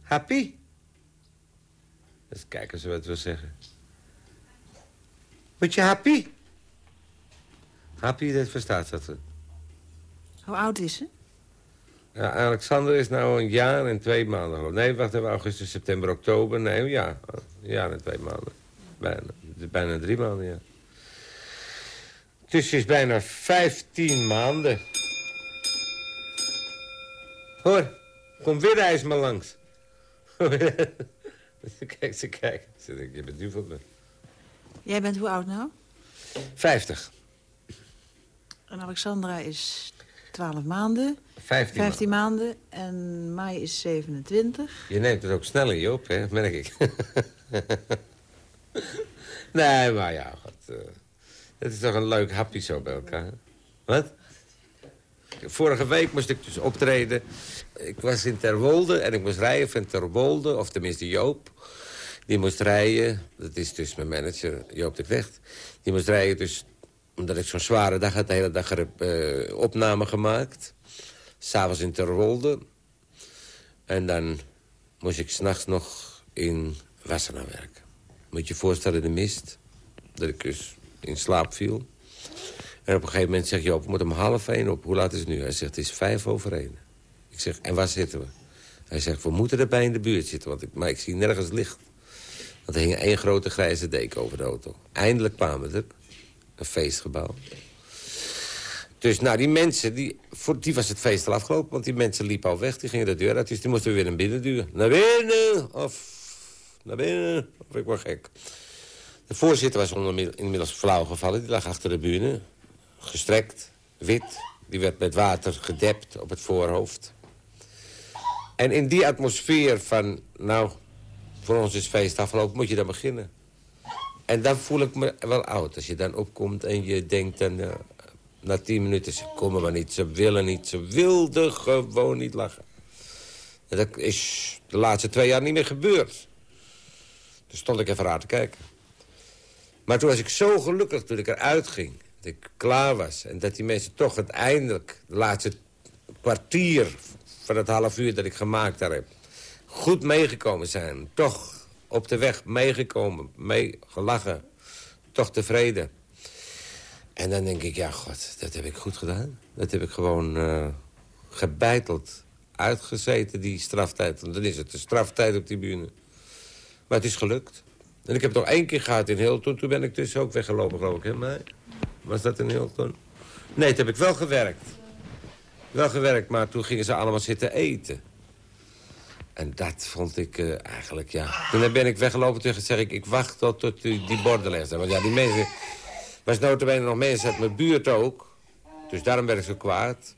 Happy? Eens kijken ze wat wil zeggen. Moet je happy? Happy, dat verstaat ze. dat. Hoe oud is ze? Ja, Alexander is nou een jaar en twee maanden. Nee, wacht even, augustus, september, oktober. Nee, ja, een jaar en twee maanden. Bijna, bijna drie maanden, ja. Dus ze is bijna 15 maanden. Hoor, kom weer ijs maar langs. kijk, ze denkt, je bent nu van me. Jij bent hoe oud nou? 50. En Alexandra is 12 maanden. 15 15 maanden. En mei is 27. Je neemt het ook sneller je op, hè? merk ik. nee, maar ja, God, eh, het is toch een leuk hapje zo bij elkaar. Wat? Vorige week moest ik dus optreden. Ik was in Terwolde en ik moest rijden van Terwolde, of tenminste Joop. Die moest rijden, dat is dus mijn manager, Joop de Knecht. Die moest rijden dus, omdat ik zo'n zware dag had, de hele dag uh, opname gemaakt. S'avonds in Terwolde. En dan moest ik s'nachts nog in Wassenaar werken. Moet je je voorstellen, de mist. Dat ik dus in slaap viel. En op een gegeven moment zeg je, op, we moeten om half één op. Hoe laat is het nu? Hij zegt, het is vijf over één. Ik zeg, en waar zitten we? Hij zegt, we moeten erbij in de buurt zitten, want ik, maar ik zie nergens licht. Want er hing één grote grijze deken over de auto. Eindelijk kwamen we er. Een feestgebouw. Dus nou, die mensen, die, voor die was het feest al afgelopen... want die mensen liepen al weg, die gingen de deur uit... dus die moesten weer naar binnen duwen. Naar binnen, of naar binnen, of ik word gek. De voorzitter was inmiddels flauw gevallen. Die lag achter de bühne, gestrekt, wit. Die werd met water gedept op het voorhoofd. En in die atmosfeer van, nou, voor ons is feest afgelopen, moet je dan beginnen. En dan voel ik me wel oud. Als je dan opkomt en je denkt dan, uh, na tien minuten, ze komen maar niet, ze willen niet. Ze wilden gewoon niet lachen. En dat is de laatste twee jaar niet meer gebeurd. Toen stond ik even raar te kijken. Maar toen was ik zo gelukkig toen ik eruit ging. Dat ik klaar was. En dat die mensen toch uiteindelijk, de laatste kwartier van het half uur dat ik gemaakt daar heb... goed meegekomen zijn. Toch op de weg meegekomen, meegelachen. Toch tevreden. En dan denk ik, ja, god, dat heb ik goed gedaan. Dat heb ik gewoon uh, gebeiteld, uitgezeten, die straftijd. Want dan is het de straftijd op die bühne. Maar het is gelukt. En ik heb nog één keer gehad in Hilton. Toen ben ik dus ook weggelopen, geloof ik. Hè? Maar was dat in Hilton? Nee, het heb ik wel gewerkt. Wel gewerkt, maar toen gingen ze allemaal zitten eten. En dat vond ik uh, eigenlijk, ja... Toen ben ik weggelopen tegen zeg ik, ik wacht tot, die borden legt. Want ja, die mensen... was notabene nog mensen uit mijn buurt ook. Dus daarom werd ik zo kwaad.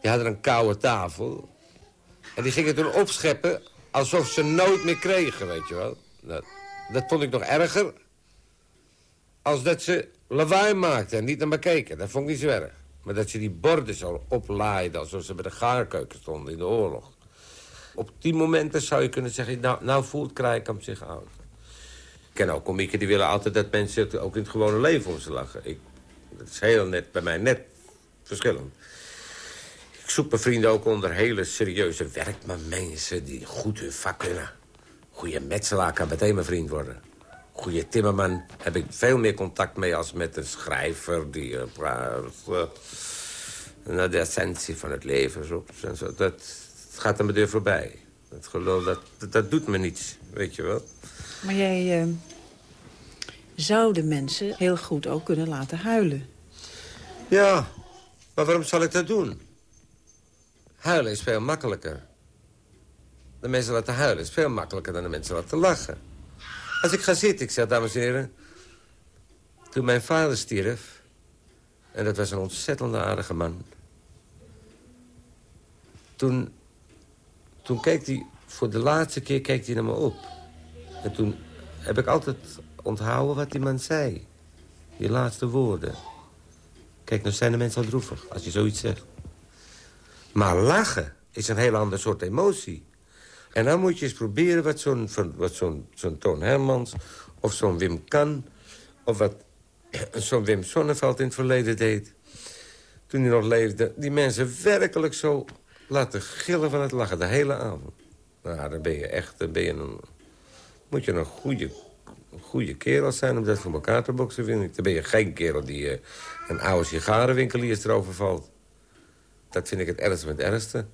Die hadden een koude tafel. En die gingen toen opscheppen alsof ze nooit meer kregen, weet je wel. Dat, dat vond ik nog erger. Als dat ze lawaai maakten en niet naar me keken. Dat vond ik niet zo erg. Maar dat ze die borden zo oplaaiden... alsof ze bij de gaarkeuken stonden in de oorlog. Op die momenten zou je kunnen zeggen... nou, nou voelt Krijkamp zich oud. Ik ken ook komieken die willen altijd dat mensen... ook in het gewone leven om ze lachen. Ik, dat is heel net, bij mij net verschillend. Ik zoek mijn vrienden ook onder hele serieuze werkmanmensen... die goed hun vak kunnen. Goeie metselaar kan meteen mijn vriend worden. Goeie timmerman heb ik veel meer contact mee... als met een schrijver die uh, praat... Uh, naar de essentie van het leven zoekt. En zo. Dat, gaat aan mijn deur voorbij. Dat geloof, dat, dat, doet me niets, weet je wel. Maar jij uh, zou de mensen heel goed ook kunnen laten huilen. Ja, maar waarom zal ik dat doen? Huilen is veel makkelijker. De mensen laten huilen is veel makkelijker dan de mensen laten lachen. Als ik ga zitten, ik zeg, dames en heren... Toen mijn vader stierf... en dat was een ontzettend aardige man... toen, toen keek hij... voor de laatste keer keek hij naar me op. En toen heb ik altijd onthouden wat die man zei. Die laatste woorden. Kijk, nou zijn de mensen al droevig als je zoiets zegt. Maar lachen is een heel ander soort emotie. En dan moet je eens proberen wat zo'n zo'n zo'n Toon Hermans... of zo'n Wim Kan... of wat zo'n Wim Sonneveld in het verleden deed. Toen hij nog leefde. Die mensen werkelijk zo laten gillen van het lachen de hele avond. Nou, dan ben je echt... Dan ben je een, moet je een goede, goede kerel zijn om dat voor elkaar te boksen, vind ik. Dan ben je geen kerel die uh, een oude sigarenwinkelier erover valt. Dat vind ik het ergste van het ergste.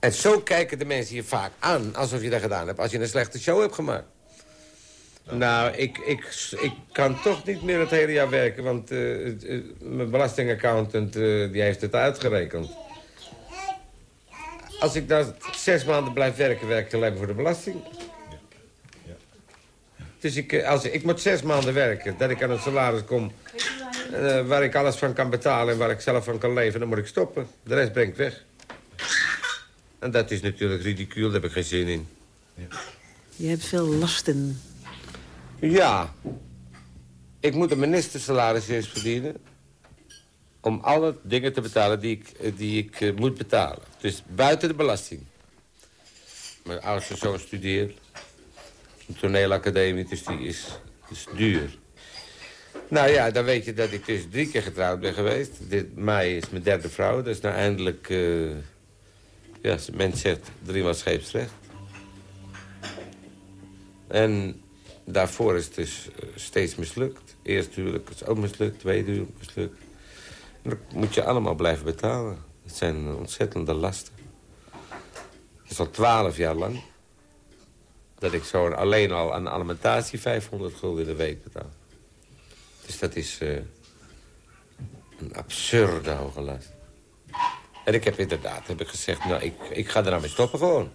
En zo kijken de mensen je vaak aan, alsof je dat gedaan hebt... als je een slechte show hebt gemaakt. Nou, ik, ik, ik kan toch niet meer het hele jaar werken... want uh, mijn belastingaccountant uh, die heeft het uitgerekend. Als ik daar zes maanden blijf werken, werk ik alleen voor de belasting. Dus ik, als, ik moet zes maanden werken, dat ik aan het salaris kom... Eh, waar ik alles van kan betalen en waar ik zelf van kan leven, dan moet ik stoppen. De rest brengt weg. En dat is natuurlijk ridicuul, daar heb ik geen zin in. Je hebt veel lasten. Ja. Ik moet een ministersalaris eerst verdienen. Om alle dingen te betalen die ik, die ik eh, moet betalen. Dus buiten de belasting. Mijn oudste zoon studeert. Een toneelacademie, dus die is, is duur. Nou ja, dan weet je dat ik dus drie keer getrouwd ben geweest. Dit mei is mijn derde vrouw. Dat is nou eindelijk... eh, ja, mens zegt, driemaal scheepsrecht. En daarvoor is het dus eh, steeds mislukt. Eerst huwelijk is ook mislukt, tweede huwelijk mislukt. En dat moet je allemaal blijven betalen. Het zijn ontzettende lasten. Het is al twaalf jaar lang dat ik zo alleen al aan alimentatie 500 gulden in de week betaal. Dus dat is eh, een absurde hoge last. En ik heb inderdaad heb ik gezegd, nou, ik, ik ga er nou mee stoppen gewoon.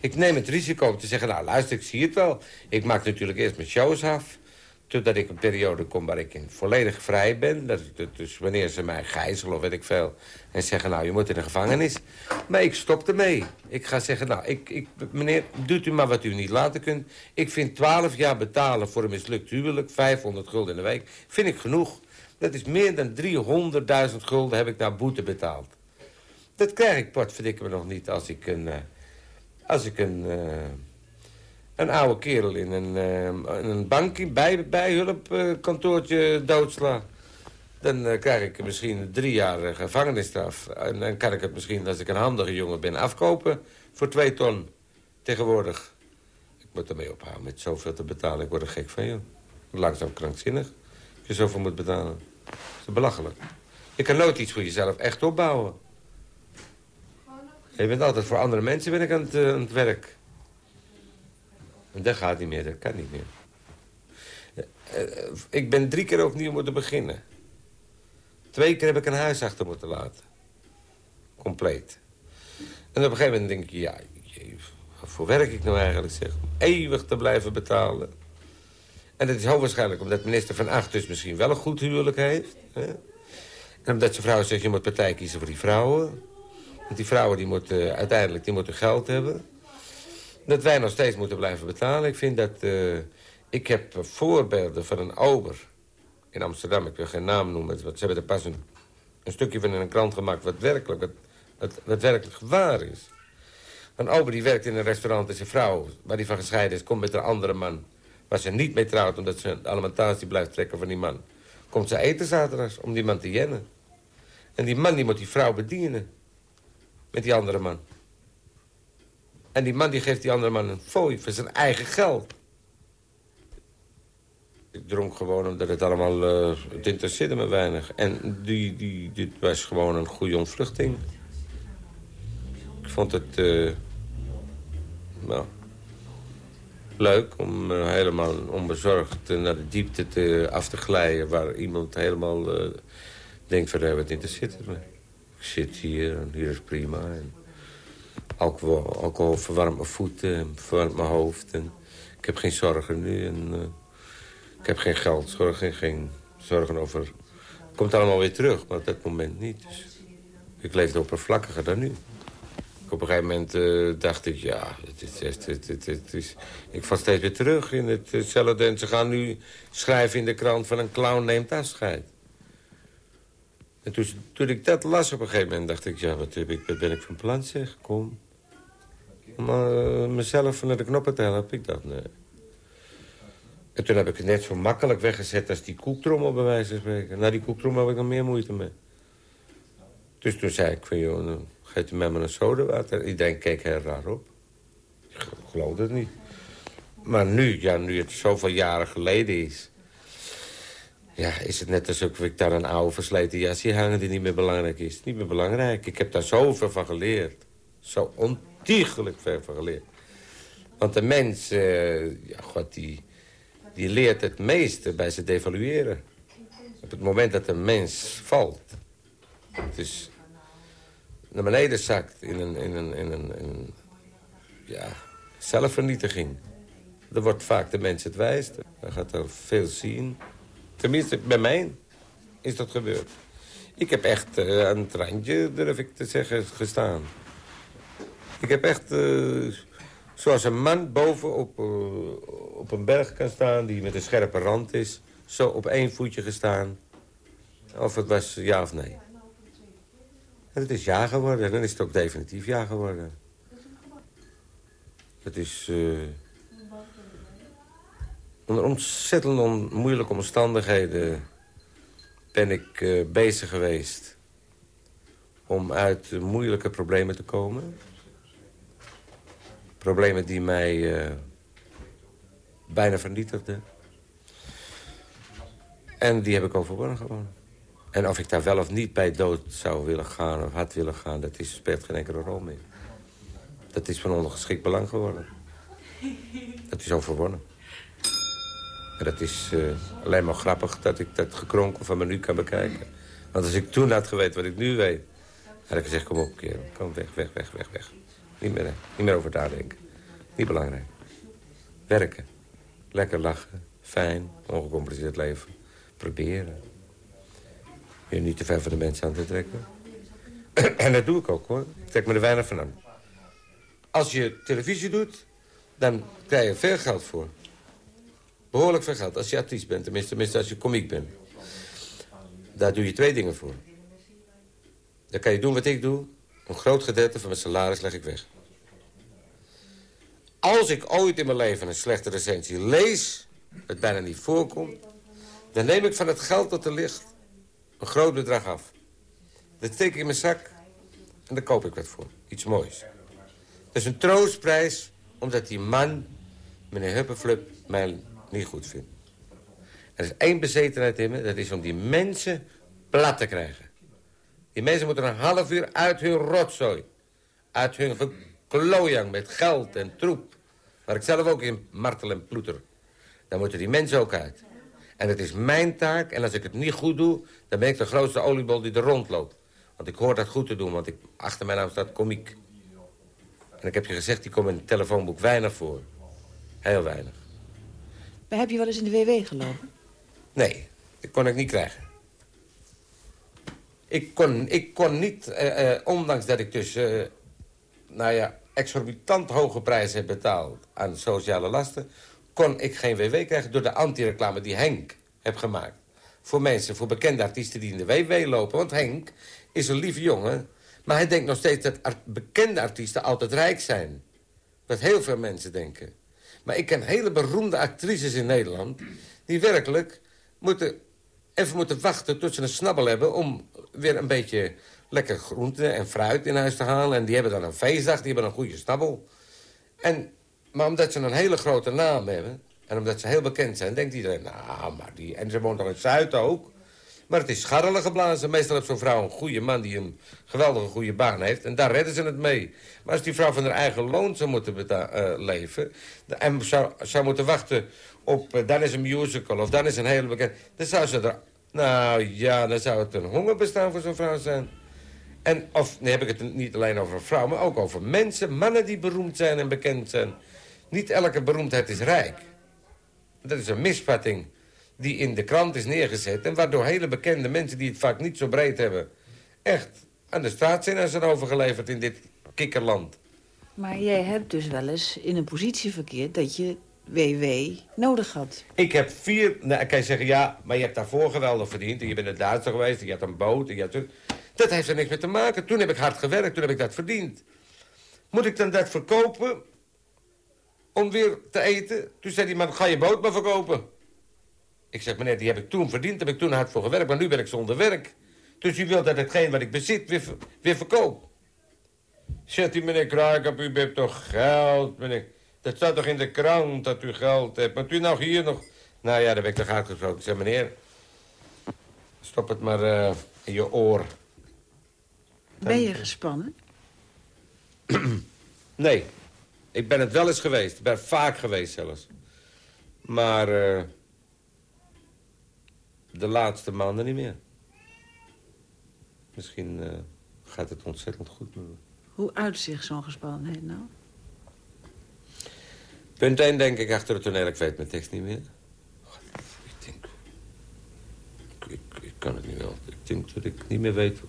Ik neem het risico om te zeggen, nou luister, ik zie het wel. Ik maak natuurlijk eerst mijn shows af. Totdat ik een periode kom waar ik in volledig vrij ben. Dat, dus wanneer ze mij gijzelen of weet ik veel. En zeggen, nou, je moet in de gevangenis. Maar ik stop ermee. Ik ga zeggen, nou, ik, ik, meneer, doet u maar wat u niet laten kunt. Ik vind 12 jaar betalen voor een mislukt huwelijk. 500 gulden in de week. Vind ik genoeg. Dat is meer dan 300.000 gulden heb ik naar boete betaald. Dat krijg ik, potverdikke me nog niet, als ik een... eh, als ik een, eh, een oude kerel in een, eh, in een bank, bij, bijhulpkantoortje doodsla... dan krijg ik misschien drie jaar gevangenisstraf. En dan kan ik het misschien, als ik een handige jongen ben, afkopen voor twee ton tegenwoordig. Ik moet ermee ophouden met zoveel te betalen. Ik word er gek van, joh. Langzaam krankzinnig. Als je zoveel moet betalen. Dat is belachelijk. Je kan nooit iets voor jezelf echt opbouwen. Je bent altijd voor andere mensen ben aan het, eh, het werk. En dat gaat niet meer, dat kan niet meer. Eh, eh, ik ben drie keer opnieuw moeten beginnen. Twee keer heb ik een huis achter moeten laten. Compleet. En op een gegeven moment denk ik, ja, waarvoor werk ik nou eigenlijk, zeg? Om eeuwig te blijven betalen. En dat is hoogwaarschijnlijk omdat minister Van Acht dus misschien wel een goed huwelijk heeft. Hè? En omdat zijn vrouw zegt, je moet partij kiezen voor die vrouwen. Want die vrouwen die moeten uiteindelijk die moeten geld hebben. Dat wij nog steeds moeten blijven betalen. Ik vind dat... eh, ik heb voorbeelden van een ober in Amsterdam. Ik wil geen naam noemen. Want ze hebben er pas een, een stukje van in een krant gemaakt... wat werkelijk, wat, wat, wat werkelijk waar is. Een ober die werkt in een restaurant en zijn vrouw... waar die van gescheiden is, komt met een andere man... waar ze niet mee trouwt omdat ze de alimentatie blijft trekken van die man. Komt ze eten zaterdags om die man te jennen. En die man die moet die vrouw bedienen met die andere man. En die man die geeft die andere man een fooi voor zijn eigen geld. Ik dronk gewoon omdat het allemaal... eh, het interesseerde me weinig. En die, die, dit was gewoon een goede ontvluchting. Ik vond het... nou, leuk om eh, helemaal onbezorgd naar de diepte te, af te glijden... waar iemand helemaal denkt van, eh, wat het me? Zit hier en hier is prima. En alcohol, alcohol verwarmt mijn voeten en verwarmt mijn hoofd. En ik heb geen zorgen nu. En, eh, ik heb geen geld, zorgen, geen zorgen over... Het komt allemaal weer terug, maar op dat moment niet. Dus ik leefde oppervlakkiger dan nu. Op een gegeven moment eh, dacht ik, ja, het is, het, het, is, ik val steeds weer terug in het, hetzelfde. En ze gaan nu schrijven in de krant van een clown neemt afscheid. En toen, toen ik dat las op een gegeven moment, dacht ik... ja, wat, heb ik, ben ik van plan, zeg? Kom. Om eh, mezelf naar de knoppen te helpen. Ik dacht, nee. En toen heb ik het net zo makkelijk weggezet als die koektrommel, bij wijze van spreken. Na die koektrommel heb ik nog meer moeite mee. Dus toen zei ik van, joh, nou, geef mij maar een sodawater. Iedereen keek heel raar op. Ik geloofde het niet. Maar nu, ja, nu het zoveel jaren geleden is... Ja, is het net alsof ik daar een oude versleten jasje hangen die niet meer belangrijk is. Niet meer belangrijk. Ik heb daar zoveel van geleerd. Zo ontiegelijk veel van geleerd. Want de mens, eh, ja, god, die, die leert het meeste bij ze devalueren. Op het moment dat een mens valt, dus naar beneden zakt in een, in een, in een, ja, zelfvernietiging. Dan wordt vaak de mens het wijste. Dan gaat er veel zien. Tenminste, bij mij. is dat gebeurd. Ik heb echt uh, aan het randje, durf ik te zeggen, gestaan. Ik heb echt, uh, zoals een man boven op, uh, op een berg kan staan... die met een scherpe rand is, zo op één voetje gestaan. Of het was ja of nee. En het is ja geworden, dan is het ook definitief ja geworden. Het is... onder ontzettend on moeilijke omstandigheden ben ik uh, bezig geweest om uit moeilijke problemen te komen. Problemen die mij uh, bijna vernietigden. En die heb ik overwonnen gewoon. En of ik daar wel of niet bij dood zou willen gaan of had willen gaan... dat is, speelt geen enkele rol meer. Dat is van ondergeschikt belang geworden. Dat is overwonnen. En dat is uh, alleen maar grappig dat ik dat gekronkel van me nu kan bekijken. Want als ik toen had geweten wat ik nu weet... had ik gezegd, kom op kerel, kom weg, weg, weg, weg, weg. Niet meer, niet meer over nadenken. Niet belangrijk. Werken. Lekker lachen. Fijn. Ongecompliceerd leven. Proberen. Je niet te ver van de mensen aan te trekken. en dat doe ik ook hoor. Ik trek me er weinig van aan. Als je televisie doet, dan krijg je veel geld voor. Behoorlijk veel geld als je artiest bent. Tenminste, tenminste als je komiek bent. Daar doe je twee dingen voor. Dan kan je doen wat ik doe. Een groot gedeelte van mijn salaris leg ik weg. Als ik ooit in mijn leven een slechte recensie lees... het bijna niet voorkomt... dan neem ik van het geld dat er ligt een groot bedrag af. Dat steek ik in mijn zak en daar koop ik wat voor. Iets moois. Dat is een troostprijs omdat die man, meneer Huppeflup, mij niet goed vind. Er is één bezetenheid in me, dat is om die mensen plat te krijgen. Die mensen moeten een half uur uit hun rotzooi. Uit hun geklojang met geld en troep. Waar ik zelf ook in martel en ploeter. Dan moeten die mensen ook uit. En het is mijn taak, en als ik het niet goed doe... dan ben ik de grootste oliebol die er rondloopt. Want ik hoor dat goed te doen, want ik, achter mijn naam staat komiek. En ik heb je gezegd, die komt in het telefoonboek weinig voor. Heel weinig. Maar heb je wel eens in de WW gelopen? Nee, dat kon ik niet krijgen. Ik kon, ik kon niet, eh, eh, ondanks dat ik dus... Eh, nou ja, exorbitant hoge prijzen heb betaald aan sociale lasten... kon ik geen WW krijgen door de anti-reclame die Henk heb gemaakt. Voor mensen, voor bekende artiesten die in de WW lopen. Want Henk is een lieve jongen... maar hij denkt nog steeds dat bekende artiesten altijd rijk zijn. Wat heel veel mensen denken. Maar ik ken hele beroemde actrices in Nederland... die werkelijk moeten, even moeten wachten tot ze een snabbel hebben... om weer een beetje lekker groente en fruit in huis te halen. En die hebben dan een feestdag, die hebben een goede snabbel. En, maar omdat ze een hele grote naam hebben... en omdat ze heel bekend zijn, denkt iedereen... nou, maar die... En ze woont dan in Zuid ook. Maar het is scharrelen geblazen. Meestal heeft zo'n vrouw een goede man die een geweldige goede baan heeft. En daar redden ze het mee. Maar als die vrouw van haar eigen loon zou moeten uh, leven... en zou, zou moeten wachten op... Uh, dan is een musical of dan is een hele bekend... dan zou ze er... Nou ja, dan zou het een hongerbestaan voor zo'n vrouw zijn. En of, nu heb ik het niet alleen over vrouwen, maar ook over mensen. Mannen die beroemd zijn en bekend zijn. Niet elke beroemdheid is rijk. Dat is een misvatting die in de krant is neergezet... en waardoor hele bekende mensen die het vaak niet zo breed hebben... echt aan de straatzinners zijn overgeleverd in dit kikkerland. Maar jij hebt dus wel eens in een positie verkeerd... dat je WW nodig had. Ik heb vier... Nou, kan je zeggen, ja, maar je hebt daarvoor geweldig verdiend... en je bent in Duitser geweest, en je had een boot... En je had... Dat heeft er niks mee te maken. Toen heb ik hard gewerkt, toen heb ik dat verdiend. Moet ik dan dat verkopen om weer te eten? Toen zei die man, ga je boot maar verkopen. Ik zeg, meneer, die heb ik toen verdiend, heb ik toen hard voor gewerkt... maar nu ben ik zonder werk. Dus u wilt dat hetgeen wat ik bezit weer, weer verkoop. Zegt u, meneer Kraakap, u hebt toch geld, meneer... Dat staat toch in de krant dat u geld hebt. Maar u nou hier nog... Nou ja, daar ben ik toch uitgesproken. Ik zeg, meneer, stop het maar uh, in je oor. Ben je gespannen? nee, ik ben het wel eens geweest. Ik ben vaak geweest zelfs. Maar... Uh, de laatste maanden niet meer. Misschien uh, gaat het ontzettend goed met me. Hoe uitzicht zo'n gespannenheid nou? Punt 1 denk ik achter het toneel. Ik weet mijn tekst niet meer. God, ik denk... Ik, ik, ik, kan het niet denk dat ik niet meer weet...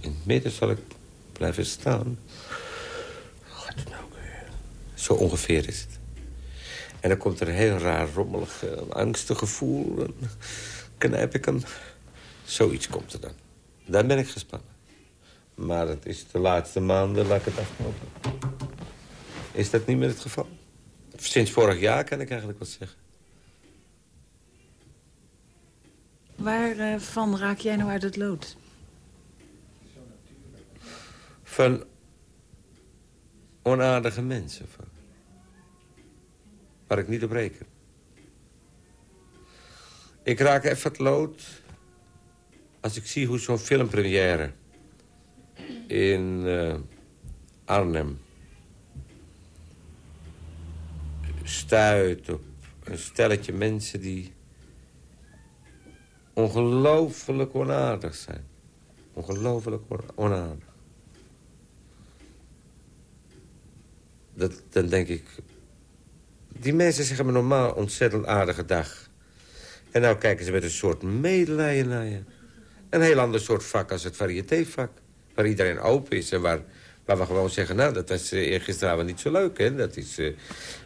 In het midden zal ik blijven staan. Wat nou weer? Zo ongeveer is het. En dan komt er een heel raar, rommelig, uh, angstig gevoel. Dan knijp ik hem. Zoiets komt er dan. Dan ben ik gespannen. Maar het is de laatste maanden, laat ik het afknopen. Is dat niet meer het geval? Sinds vorig jaar kan ik eigenlijk wat zeggen. Waarvan raak jij nou uit het lood? Van onaardige mensen. Van. Waar ik niet op reken. Ik raak even het lood... als ik zie hoe zo'n filmpremière... in uh, Arnhem... stuit op een stelletje mensen die... ongelooflijk onaardig zijn. Ongelooflijk onaardig. Dat, dan denk ik... Die mensen zeggen me normaal ontzettend aardige dag. En nou kijken ze met een soort medelijden naar je. Een heel ander soort vak als het variétévak. Waar iedereen open is en waar, waar we gewoon zeggen... nou, dat was uh, eergisteravond niet zo leuk, hè. Dat is... Uh,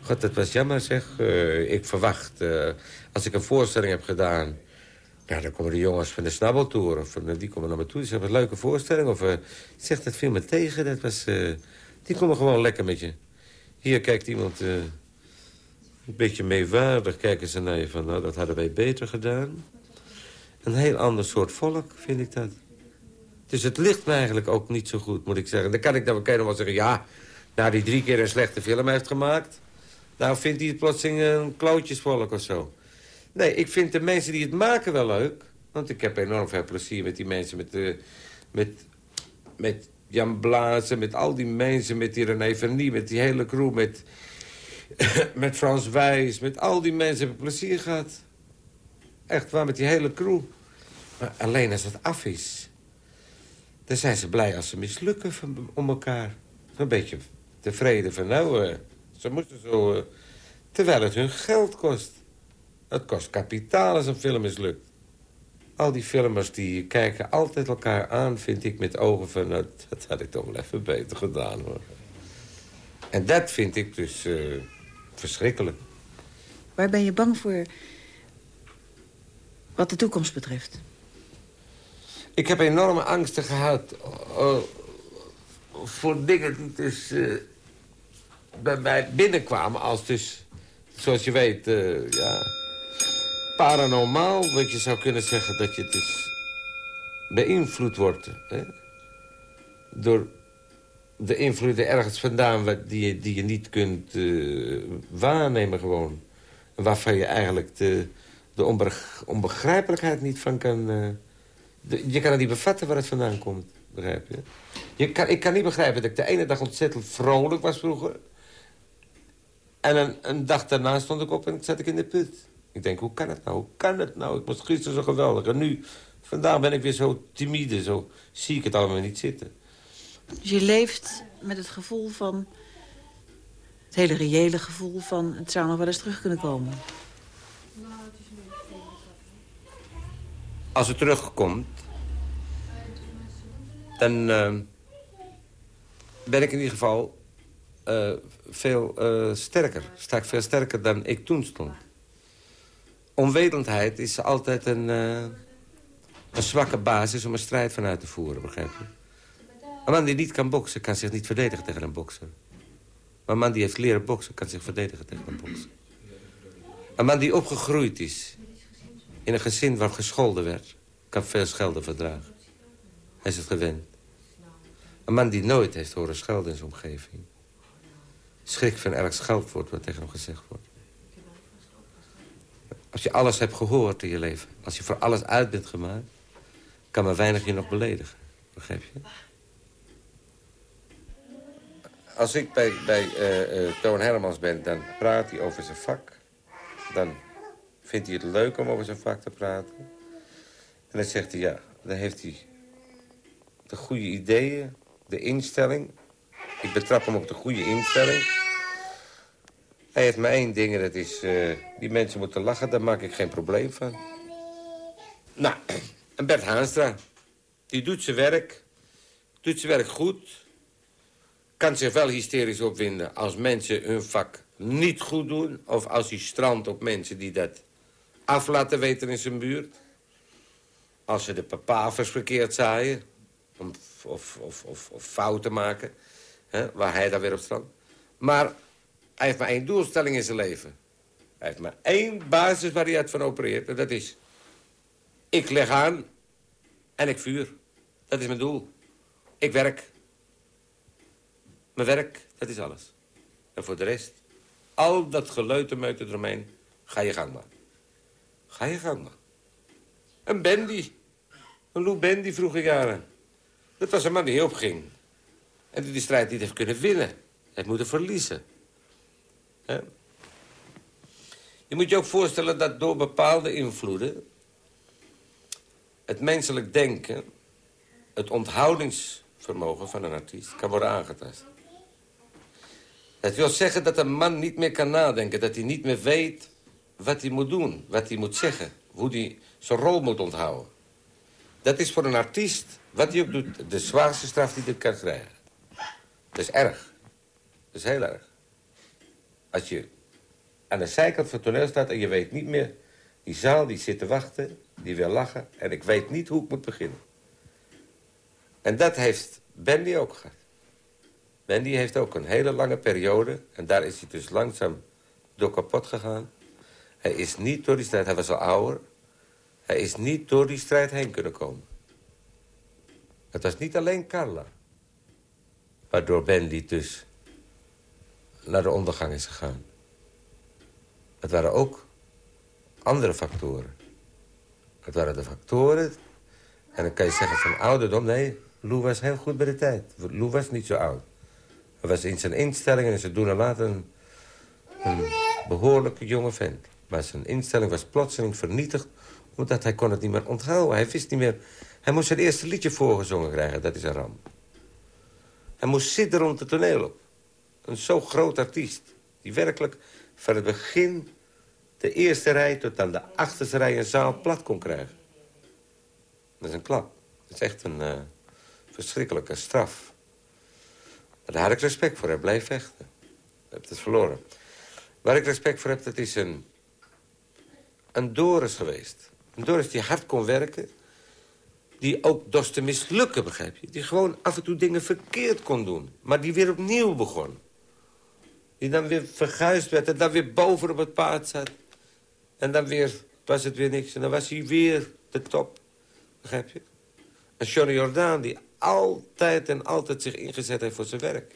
God, dat was jammer, zeg. Uh, ik verwacht, als ik een voorstelling heb gedaan... Ja, dan komen de jongens van de Snabbeltour. Of die komen naar me toe. Die zeggen, een leuke voorstelling. Of zegt, dat viel me tegen. Dat was, die komen gewoon lekker met je. Hier kijkt iemand een beetje meewaardig. Kijken ze naar je van, nou, dat hadden wij beter gedaan. Een heel ander soort volk, vind ik dat. Dus het ligt me eigenlijk ook niet zo goed, moet ik zeggen. Dan kan ik dan nog wel zeggen, ja... nou, die drie keer een slechte film heeft gemaakt... nou, vindt hij het plotseling een klootjesvolk of zo. Nee, ik vind de mensen die het maken wel leuk. Want ik heb enorm veel plezier met die mensen... met, de, met, met Jan Blazen, met al die mensen, met die René Vernie, met die hele crew, met, met Frans Wijs, met al die mensen hebben plezier gehad. Echt waar, met die hele crew. Maar alleen als het af is, dan zijn ze blij als ze mislukken van, om elkaar. Een beetje tevreden van, nou, uh, ze moeten zo... Uh, terwijl het hun geld kost. Het kost kapitaal als een film mislukt. Al die filmers die kijken altijd elkaar aan, vind ik, met ogen van... Nou, dat had ik toch wel even beter gedaan, hoor. En dat vind ik dus uh, verschrikkelijk. Waar ben je bang voor wat de toekomst betreft? Ik heb enorme angsten gehad uh, voor dingen die dus uh, bij mij binnenkwamen als dus, zoals je weet, ja paranormaal, wat je zou kunnen zeggen dat je dus beïnvloed wordt. Hè? Door de invloeden ergens vandaan die je, die je niet kunt uh, waarnemen gewoon. Waarvan je eigenlijk de, de onbegrijpelijkheid niet van kan... De, je kan het niet bevatten waar het vandaan komt, begrijp je? je kan, ik kan niet begrijpen dat ik de ene dag ontzettend vrolijk was vroeger... en een, een dag daarna stond ik op en zat ik in de put. Ik denk, hoe kan het nou? Hoe kan het nou? Ik was gisteren zo geweldig. En nu, vandaag ben ik weer zo timide. Zo zie ik het allemaal niet zitten. Dus je leeft met het gevoel van... het hele reële gevoel van... het zou nog wel eens terug kunnen komen. Als het terugkomt... dan uh, ben ik in ieder geval uh, veel uh, sterker. Sta ik veel sterker dan ik toen stond onwetendheid is altijd een, een zwakke basis om een strijd vanuit te voeren, begrijp je? Een man die niet kan boksen, kan zich niet verdedigen tegen een bokser. Maar een man die heeft leren boksen, kan zich verdedigen tegen een bokser. Een man die opgegroeid is in een gezin waar gescholden werd... kan veel schelden verdragen. Hij is het gewend. Een man die nooit heeft horen schelden in zijn omgeving... schrikt van elk scheldwoord wat tegen hem gezegd wordt. Als je alles hebt gehoord in je leven. Als je voor alles uit bent gemaakt. Kan maar weinig je nog beledigen. Begrijp je? Als ik bij, bij uh, Toon Hermans ben, dan praat hij over zijn vak. Dan vindt hij het leuk om over zijn vak te praten. En dan zegt hij, ja, dan heeft hij de goede ideeën, de instelling. Ik betrap hem op de goede instelling. Hij heeft maar één ding dat is... Uh, die mensen moeten lachen, daar maak ik geen probleem van. Nou, en Bert Haanstra. Die doet zijn werk. Doet zijn werk goed. Kan zich wel hysterisch opwinden als mensen hun vak niet goed doen. Of als hij strandt op mensen die dat af laten weten in zijn buurt. Als ze de papavers verkeerd zaaien. Of, of, of, of, fouten maken. Hè, waar hij dan weer op strandt. Maar hij heeft maar één doelstelling in zijn leven. Hij heeft maar één basis waar hij uit van opereert. En dat is... Ik leg aan en ik vuur. Dat is mijn doel. Ik werk. Mijn werk, dat is alles. En voor de rest, al dat geleutermeuten eromheen, ga je gang maar. Ga je gang maar. Een bandy. Een Lou Bandy vroeg ik aan. Dat was een man die opging. En die die strijd niet heeft kunnen winnen. Hij heeft moeten verliezen. Je moet je ook voorstellen dat door bepaalde invloeden... het menselijk denken, het onthoudingsvermogen van een artiest... kan worden aangetast. Dat wil zeggen dat een man niet meer kan nadenken. Dat hij niet meer weet wat hij moet doen, wat hij moet zeggen. Hoe hij zijn rol moet onthouden. Dat is voor een artiest, wat hij ook doet, de zwaarste straf die hij kan krijgen. Dat is erg. Dat is heel erg. Als je aan de zijkant van het toneel staat en je weet niet meer... die zaal die zit te wachten, die wil lachen... en ik weet niet hoe ik moet beginnen. En dat heeft Bendy ook gehad. Bendy heeft ook een hele lange periode... en daar is hij dus langzaam door kapot gegaan. Hij is niet door die strijd, hij was al ouder... hij is niet door die strijd heen kunnen komen. Het was niet alleen Carla... waardoor Bendy dus naar de ondergang is gegaan. Het waren ook andere factoren. Het waren de factoren... en dan kan je zeggen van ouderdom... nee, Lou was heel goed bij de tijd. Lou was niet zo oud. Hij was in zijn instellingen en zijn doen en laten een, behoorlijke jonge vent. Maar zijn instelling was plotseling vernietigd... omdat hij kon het niet meer onthouden. Hij wist niet meer... Hij moest zijn eerste liedje voorgezongen krijgen, dat is een ramp. Hij moest zitten rond het toneel op. Een zo groot artiest. Die werkelijk van het begin de eerste rij tot aan de achterste rij een zaal plat kon krijgen. Dat is een klap. Dat is echt een uh, verschrikkelijke straf. Daar had ik respect voor. Hij bleef vechten. Ik heb het verloren. Waar ik respect voor heb, dat is een, een Doris geweest. Een Doris die hard kon werken. Die ook dorst te mislukken, begrijp je? Die gewoon af en toe dingen verkeerd kon doen. Maar die weer opnieuw begon. Die dan weer verguisd werd en dan weer boven op het paard zat. En dan weer was het weer niks. En dan was hij weer de top. Begrijp je? En Johnny Jordaan die altijd en altijd zich ingezet heeft voor zijn werk.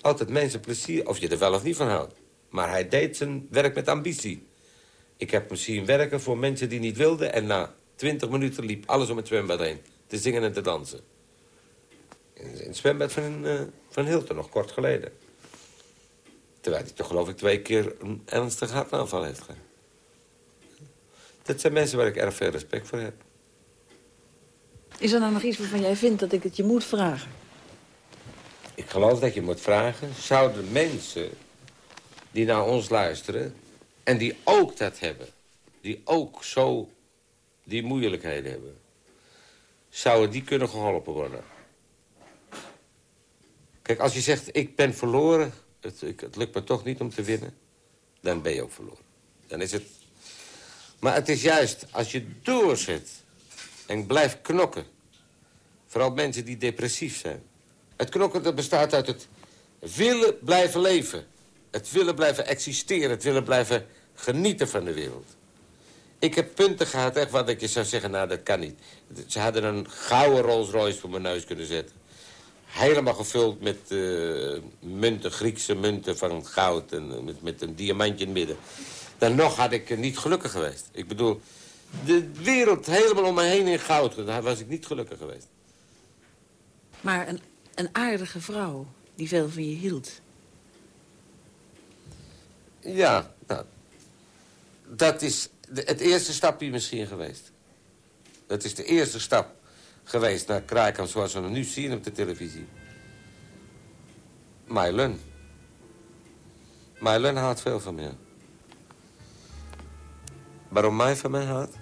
Altijd mensen plezier, of je er wel of niet van houdt. Maar hij deed zijn werk met ambitie. Ik heb hem zien werken voor mensen die niet wilden... en na twintig minuten liep alles om het zwembad heen. Te zingen en te dansen. In, het zwembad van, uh, van Hilton, nog kort geleden. Terwijl hij toch geloof ik twee keer een ernstige hartaanval heeft gehad. Dat zijn mensen waar ik erg veel respect voor heb. Is er nou nog iets waarvan jij vindt dat ik het je moet vragen? Ik geloof dat je moet vragen... zouden mensen die naar ons luisteren... en die ook dat hebben... die ook zo die moeilijkheden hebben... zouden die kunnen geholpen worden? Kijk, als je zegt, ik ben verloren... Het, het lukt me toch niet om te winnen... dan ben je ook verloren. Dan is het... Maar het is juist, als je doorzet en blijft knokken... vooral mensen die depressief zijn... Het knokken dat bestaat uit het willen blijven leven. Het willen blijven existeren. Het willen blijven genieten van de wereld. Ik heb punten gehad, echt wat ik je zou zeggen, nou dat kan niet. Ze hadden een gouden Rolls Royce voor mijn neus kunnen zetten. Helemaal gevuld met uh, munten, Griekse munten van goud en eh, met, met een diamantje in het midden. Dan nog had ik niet gelukkig geweest. Ik bedoel, de wereld helemaal om me heen in goud. Daar was ik niet gelukkig geweest. Maar een een aardige vrouw die veel van je hield. Ja, nou, dat is het eerste stapje misschien geweest. Dat is de eerste stap geweest naar Kraaikamp zoals we hem nu zien op de televisie. Mylun. Mylun houdt veel van mij waarom mij van mij houdt?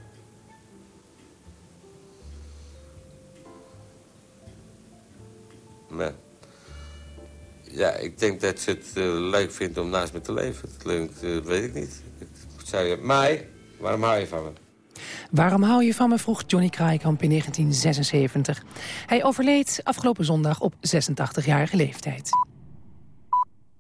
Ja, ik denk dat ze het eh, leuk vindt om naast me te leven. Dat leunt uh, eh, weet ik niet. Zou je mij, waarom hou je van me? Waarom hou je van me, vroeg Johnny Kraaikamp in 1976. Hij overleed afgelopen zondag op 86-jarige leeftijd.